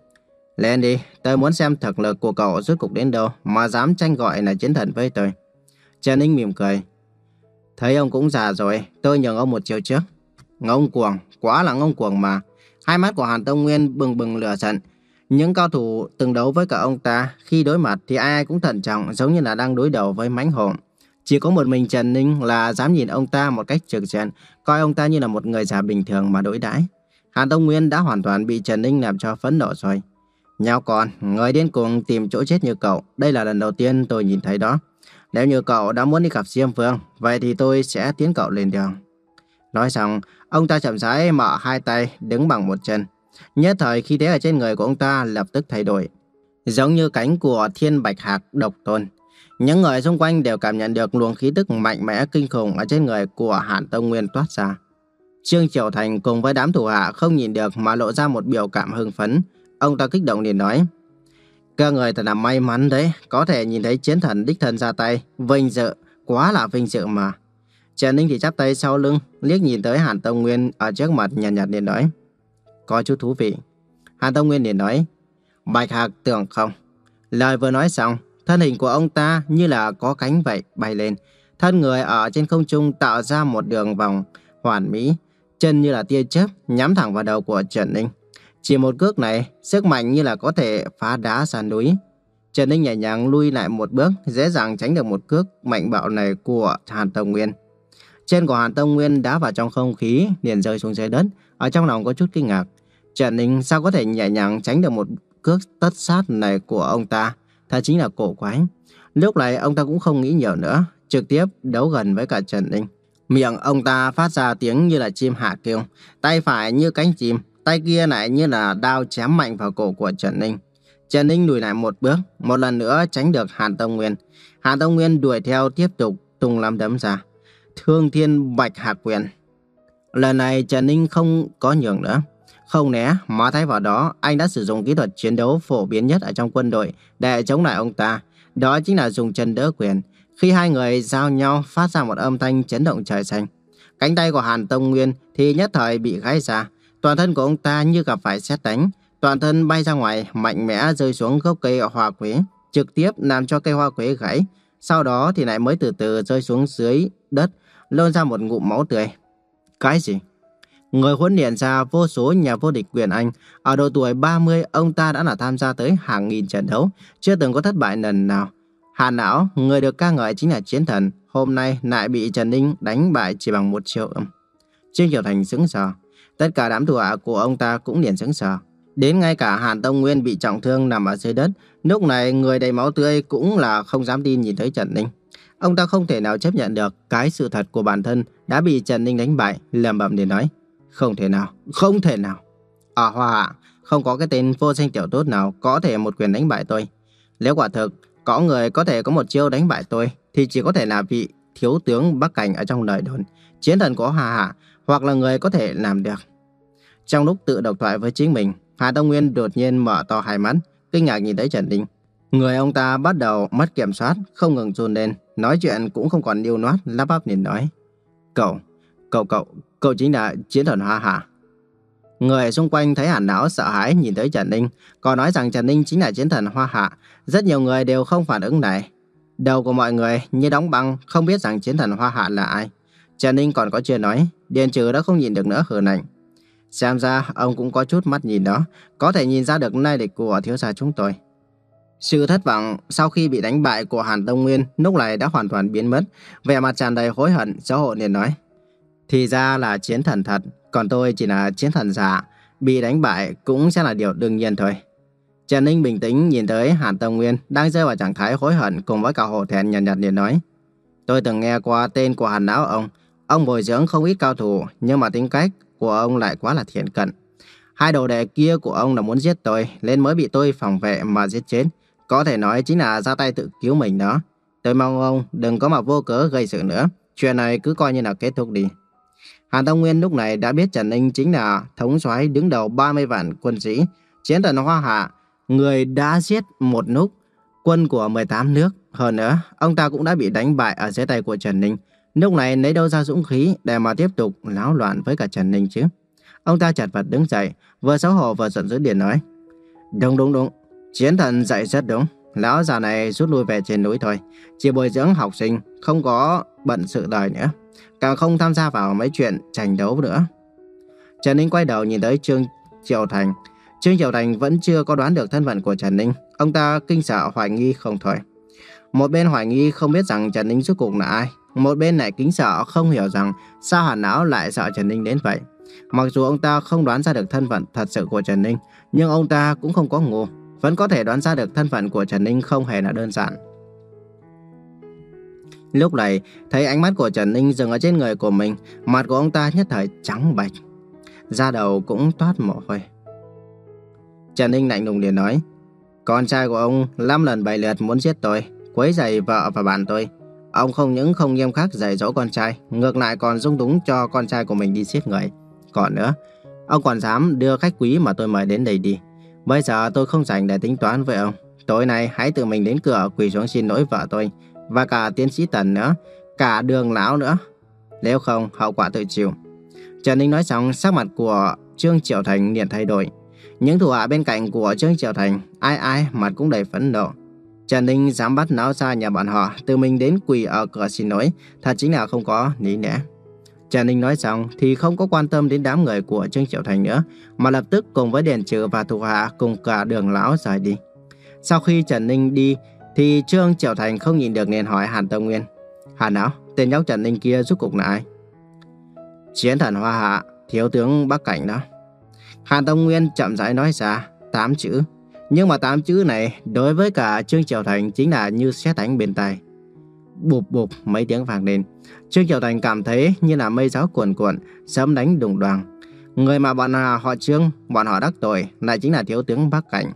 Lên đi, tôi muốn xem thực lực của cậu rốt cục đến đâu mà dám tranh gọi là chiến thần với tôi. Trần Ninh mỉm cười. Thấy ông cũng già rồi, tôi nhường ông một chiều trước. Ngông cuồng, quá là ngông cuồng mà. Hai mắt của Hàn Tông Nguyên bừng bừng lửa giận. Những cao thủ từng đấu với cả ông ta, khi đối mặt thì ai ai cũng thận trọng giống như là đang đối đầu với mãnh hổ. Chỉ có một mình Trần Ninh là dám nhìn ông ta một cách trực diện, coi ông ta như là một người già bình thường mà đối đãi. Hàn Tông Nguyên đã hoàn toàn bị Trần Ninh làm cho phẫn nộ rồi. Nhau con, người điên cuồng tìm chỗ chết như cậu, đây là lần đầu tiên tôi nhìn thấy đó. Nếu như cậu đã muốn đi gặp Diêm Vương, vậy thì tôi sẽ tiến cậu lên đường. Nói xong, ông ta chậm rãi mở hai tay, đứng bằng một chân. Nhất thời khi thế ở trên người của ông ta lập tức thay đổi. Giống như cánh của thiên bạch hạc độc tôn. Những người xung quanh đều cảm nhận được luồng khí tức mạnh mẽ kinh khủng ở trên người của Hàn Tông Nguyên toát ra. Trương Triều Thành cùng với đám thủ hạ không nhìn được mà lộ ra một biểu cảm hưng phấn. Ông ta kích động liền nói. Các người thật là may mắn đấy, có thể nhìn thấy chiến thần đích thân ra tay, vinh dự, quá là vinh dự mà. Trần Ninh thì chắp tay sau lưng, liếc nhìn tới Hàn Tông Nguyên ở trước mặt nhàn nhạt, nhạt liền nói. Có chút thú vị. Hàn Tông Nguyên liền nói. Bạch Hạc tưởng không? Lời vừa nói xong, thân hình của ông ta như là có cánh vậy bay lên. Thân người ở trên không trung tạo ra một đường vòng hoàn mỹ, chân như là tia chớp nhắm thẳng vào đầu của Trần Ninh. Chỉ một cước này, sức mạnh như là có thể phá đá sàn núi. Trần Ninh nhẹ nhàng lui lại một bước, dễ dàng tránh được một cước mạnh bạo này của Hàn Tông Nguyên. Chân của Hàn Tông Nguyên đá vào trong không khí, liền rơi xuống dưới đất, ở trong lòng có chút kinh ngạc. Trần Ninh sao có thể nhẹ nhàng tránh được một cước tất sát này của ông ta, thật chính là cổ quái. Lúc này ông ta cũng không nghĩ nhiều nữa, trực tiếp đấu gần với cả Trần Ninh. Miệng ông ta phát ra tiếng như là chim hạ kêu, tay phải như cánh chim, tay kia lại như là đao chém mạnh vào cổ của Trần Ninh. Trần Ninh lùi lại một bước, một lần nữa tránh được Hàn Tông Nguyên. Hàn Tông Nguyên đuổi theo tiếp tục tung lắm đấm ra. Thương Thiên Bạch Hạc Quyền. Lần này Trần Ninh không có nhường nữa. Không né, mà thay vào đó, anh đã sử dụng kỹ thuật chiến đấu phổ biến nhất ở trong quân đội để chống lại ông ta. Đó chính là dùng chân đỡ quyền. Khi hai người giao nhau phát ra một âm thanh chấn động trời xanh. Cánh tay của Hàn Tông Nguyên thì nhất thời bị gãy ra. Toàn thân của ông ta như gặp phải xét đánh. Toàn thân bay ra ngoài, mạnh mẽ rơi xuống gốc cây hoa quế, trực tiếp làm cho cây hoa quế gãy. Sau đó thì lại mới từ từ rơi xuống dưới đất, lôn ra một ngụm máu tươi. Cái gì? Người huấn luyện ra vô số nhà vô địch quyền Anh. Ở độ tuổi 30, ông ta đã là tham gia tới hàng nghìn trận đấu, chưa từng có thất bại lần nào. Hàn não, người được ca ngợi chính là chiến thần, hôm nay lại bị Trần Ninh đánh bại chỉ bằng một triệu. Trương Kiều Thành sững sờ. Tất cả đám thủ hạ của ông ta cũng liền sững sờ. Đến ngay cả Hàn Tông Nguyên bị trọng thương nằm ở dưới đất, lúc này người đầy máu tươi cũng là không dám tin nhìn thấy Trần Ninh. Ông ta không thể nào chấp nhận được cái sự thật của bản thân đã bị Trần Ninh đánh bại, lầm bầm để nói. Không thể nào, không thể nào. Ở Hoa Hạ, không có cái tên vô danh tiểu tốt nào có thể một quyền đánh bại tôi. Nếu quả thực, có người có thể có một chiêu đánh bại tôi, thì chỉ có thể là vị thiếu tướng Bắc Cảnh ở trong đời đồn, chiến thần của Hà Hạ, hoặc là người có thể làm được. Trong lúc tự độc thoại với chính mình, Hà Đông Nguyên đột nhiên mở to hai mắt, kinh ngạc nhìn thấy Trần Ninh. Người ông ta bắt đầu mất kiểm soát, không ngừng run lên, nói chuyện cũng không còn điêu noát, lắp bắp nhìn nói. Cậu, cậu cậu, cậu chính là chiến thần Hoa Hạ. Người xung quanh thấy hẳn não sợ hãi nhìn tới Trần Ninh, còn nói rằng Trần Ninh chính là chiến thần Hoa Hạ. Rất nhiều người đều không phản ứng này. Đầu của mọi người như đóng băng, không biết rằng chiến thần Hoa Hạ là ai. Trần Ninh còn có chưa nói, Điền Trừ đã không nhìn được nữa hừ nạnh. Xem ra ông cũng có chút mắt nhìn đó, có thể nhìn ra được nai lịch của thiếu gia chúng tôi. Sự thất vọng sau khi bị đánh bại của Hàn Đông Nguyên lúc này đã hoàn toàn biến mất, vẻ mặt tràn đầy hối hận, xấu hổ liền nói. Thì ra là chiến thần thật, còn tôi chỉ là chiến thần giả. bị đánh bại cũng sẽ là điều đương nhiên thôi. Trần Ninh bình tĩnh nhìn tới Hàn Tông Nguyên đang rơi vào trạng thái hối hận cùng với cả hồ thẹn nhàn nhạt liền nói. Tôi từng nghe qua tên của Hàn Lão ông. Ông bồi dưỡng không ít cao thủ nhưng mà tính cách của ông lại quá là thiện cận. Hai đồ đệ kia của ông là muốn giết tôi nên mới bị tôi phòng vệ mà giết chết. Có thể nói chính là ra tay tự cứu mình đó. Tôi mong ông đừng có mà vô cớ gây sự nữa. Chuyện này cứ coi như là kết thúc đi. Hàn Tông Nguyên lúc này đã biết Trần Ninh chính là thống soái đứng đầu 30 vạn quân sĩ, chiến thần Hoa Hạ, người đã giết một lúc quân của 18 nước. Hơn nữa, ông ta cũng đã bị đánh bại ở dưới tay của Trần Ninh. Lúc này lấy đâu ra dũng khí để mà tiếp tục náo loạn với cả Trần Ninh chứ? Ông ta chặt vật đứng dậy, vừa xấu hổ vừa giận dữ điện nói. Đúng đúng đúng, chiến thần dạy rất đúng. Lão già này rút lui về trên núi thôi. Chỉ bồi dưỡng học sinh, không có bận sự đời nữa. Càng không tham gia vào mấy chuyện tranh đấu nữa. Trần Ninh quay đầu nhìn tới Trương triều Thành. Trương triều Thành vẫn chưa có đoán được thân phận của Trần Ninh. Ông ta kinh sợ hoài nghi không thôi. Một bên hoài nghi không biết rằng Trần Ninh rốt cuộc là ai. Một bên lại kính sợ không hiểu rằng sao hàn não lại sợ Trần Ninh đến vậy. Mặc dù ông ta không đoán ra được thân phận thật sự của Trần Ninh, nhưng ông ta cũng không có ngu vẫn có thể đoán ra được thân phận của Trần Ninh không hề là đơn giản. Lúc này, thấy ánh mắt của Trần Ninh dừng ở trên người của mình, mặt của ông ta nhất thời trắng bệch. Da đầu cũng toát mồ hôi. Trần Ninh lạnh lùng liền nói, Con trai của ông năm lần bảy lượt muốn giết tôi, quấy rầy vợ và bạn tôi. Ông không những không nghiêm khắc dạy dỗ con trai, ngược lại còn dung túng cho con trai của mình đi giết người. Còn nữa, ông còn dám đưa khách quý mà tôi mời đến đây đi. Bây giờ tôi không rảnh để tính toán với ông. Tối nay hãy tự mình đến cửa quỳ xuống xin lỗi vợ tôi và cả tiến sĩ Tần nữa, cả đường lão nữa. Nếu không, hậu quả tự chịu. Trần Ninh nói xong, sắc mặt của Trương Triệu Thành liền thay đổi. Những thủ hạ bên cạnh của Trương Triệu Thành, ai ai mặt cũng đầy phẫn nộ. Trần Ninh dám bắt náo ra nhà bọn họ, tự mình đến quỳ ở cửa xin lỗi, thật chính là không có lý lẽ. Trần Ninh nói xong thì không có quan tâm đến đám người của Trương Triệu Thành nữa, mà lập tức cùng với Điền Trừ và thủ hạ cùng cả đường lão rời đi. Sau khi Trần Ninh đi, thì Trương Triệu Thành không nhìn được nên hỏi Hàn Tông Nguyên. Hàn áo, tên nhóc Trần Ninh kia rút cục là ai? Chiến thần Hoa Hạ, thiếu tướng Bắc Cảnh đó. Hàn Tông Nguyên chậm rãi nói ra, tám chữ. Nhưng mà tám chữ này đối với cả Trương Triệu Thành chính là như xét đánh bên tai. Bụp bụp mấy tiếng vang lên. Trương Triều Thành cảm thấy như là mây gió cuồn cuộn, sấm đánh đùng đoàng. Người mà bọn họ Trương, bọn họ đắc tội lại chính là thiếu tướng Bắc Cảnh.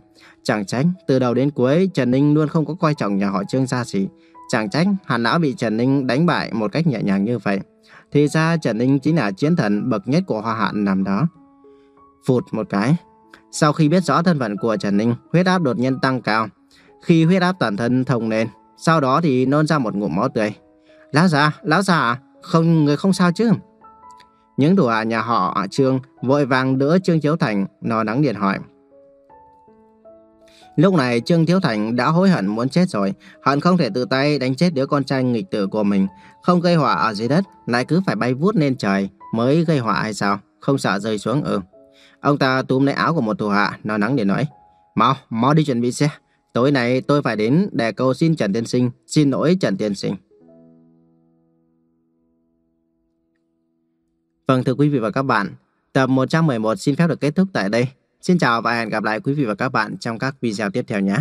Chẳng trách, từ đầu đến cuối, Trần Ninh luôn không có coi trọng nhà họ Trương ra gì. Chẳng trách, Hàn Lão bị Trần Ninh đánh bại một cách nhẹ nhàng như vậy. Thì ra Trần Ninh chính là chiến thần bậc nhất của Hoa Hạn nằm đó. Phụt một cái. Sau khi biết rõ thân phận của Trần Ninh, huyết áp đột nhiên tăng cao. Khi huyết áp toàn thân thông lên, sau đó thì nôn ra một ngụm máu tươi. Lão già, lão già, không người không sao chứ? Những đồ hạ nhà họ Trương vội vàng đỡ Trương Chiếu Thành, nó nắng điện hỏi. Lúc này Trương Thiếu Thành đã hối hận muốn chết rồi, hận không thể tự tay đánh chết đứa con trai nghịch tử của mình, không gây họa ở dưới đất, lại cứ phải bay vút lên trời mới gây họa hay sao, không sợ rơi xuống ừ. Ông ta túm lấy áo của một thủ hạ, nó nắng để nói, mau, mau đi chuẩn bị xe, tối nay tôi phải đến để cầu xin Trần Tiên Sinh, xin lỗi Trần Tiên Sinh. Vâng thưa quý vị và các bạn, tập 111 xin phép được kết thúc tại đây. Xin chào và hẹn gặp lại quý vị và các bạn trong các video tiếp theo nhé.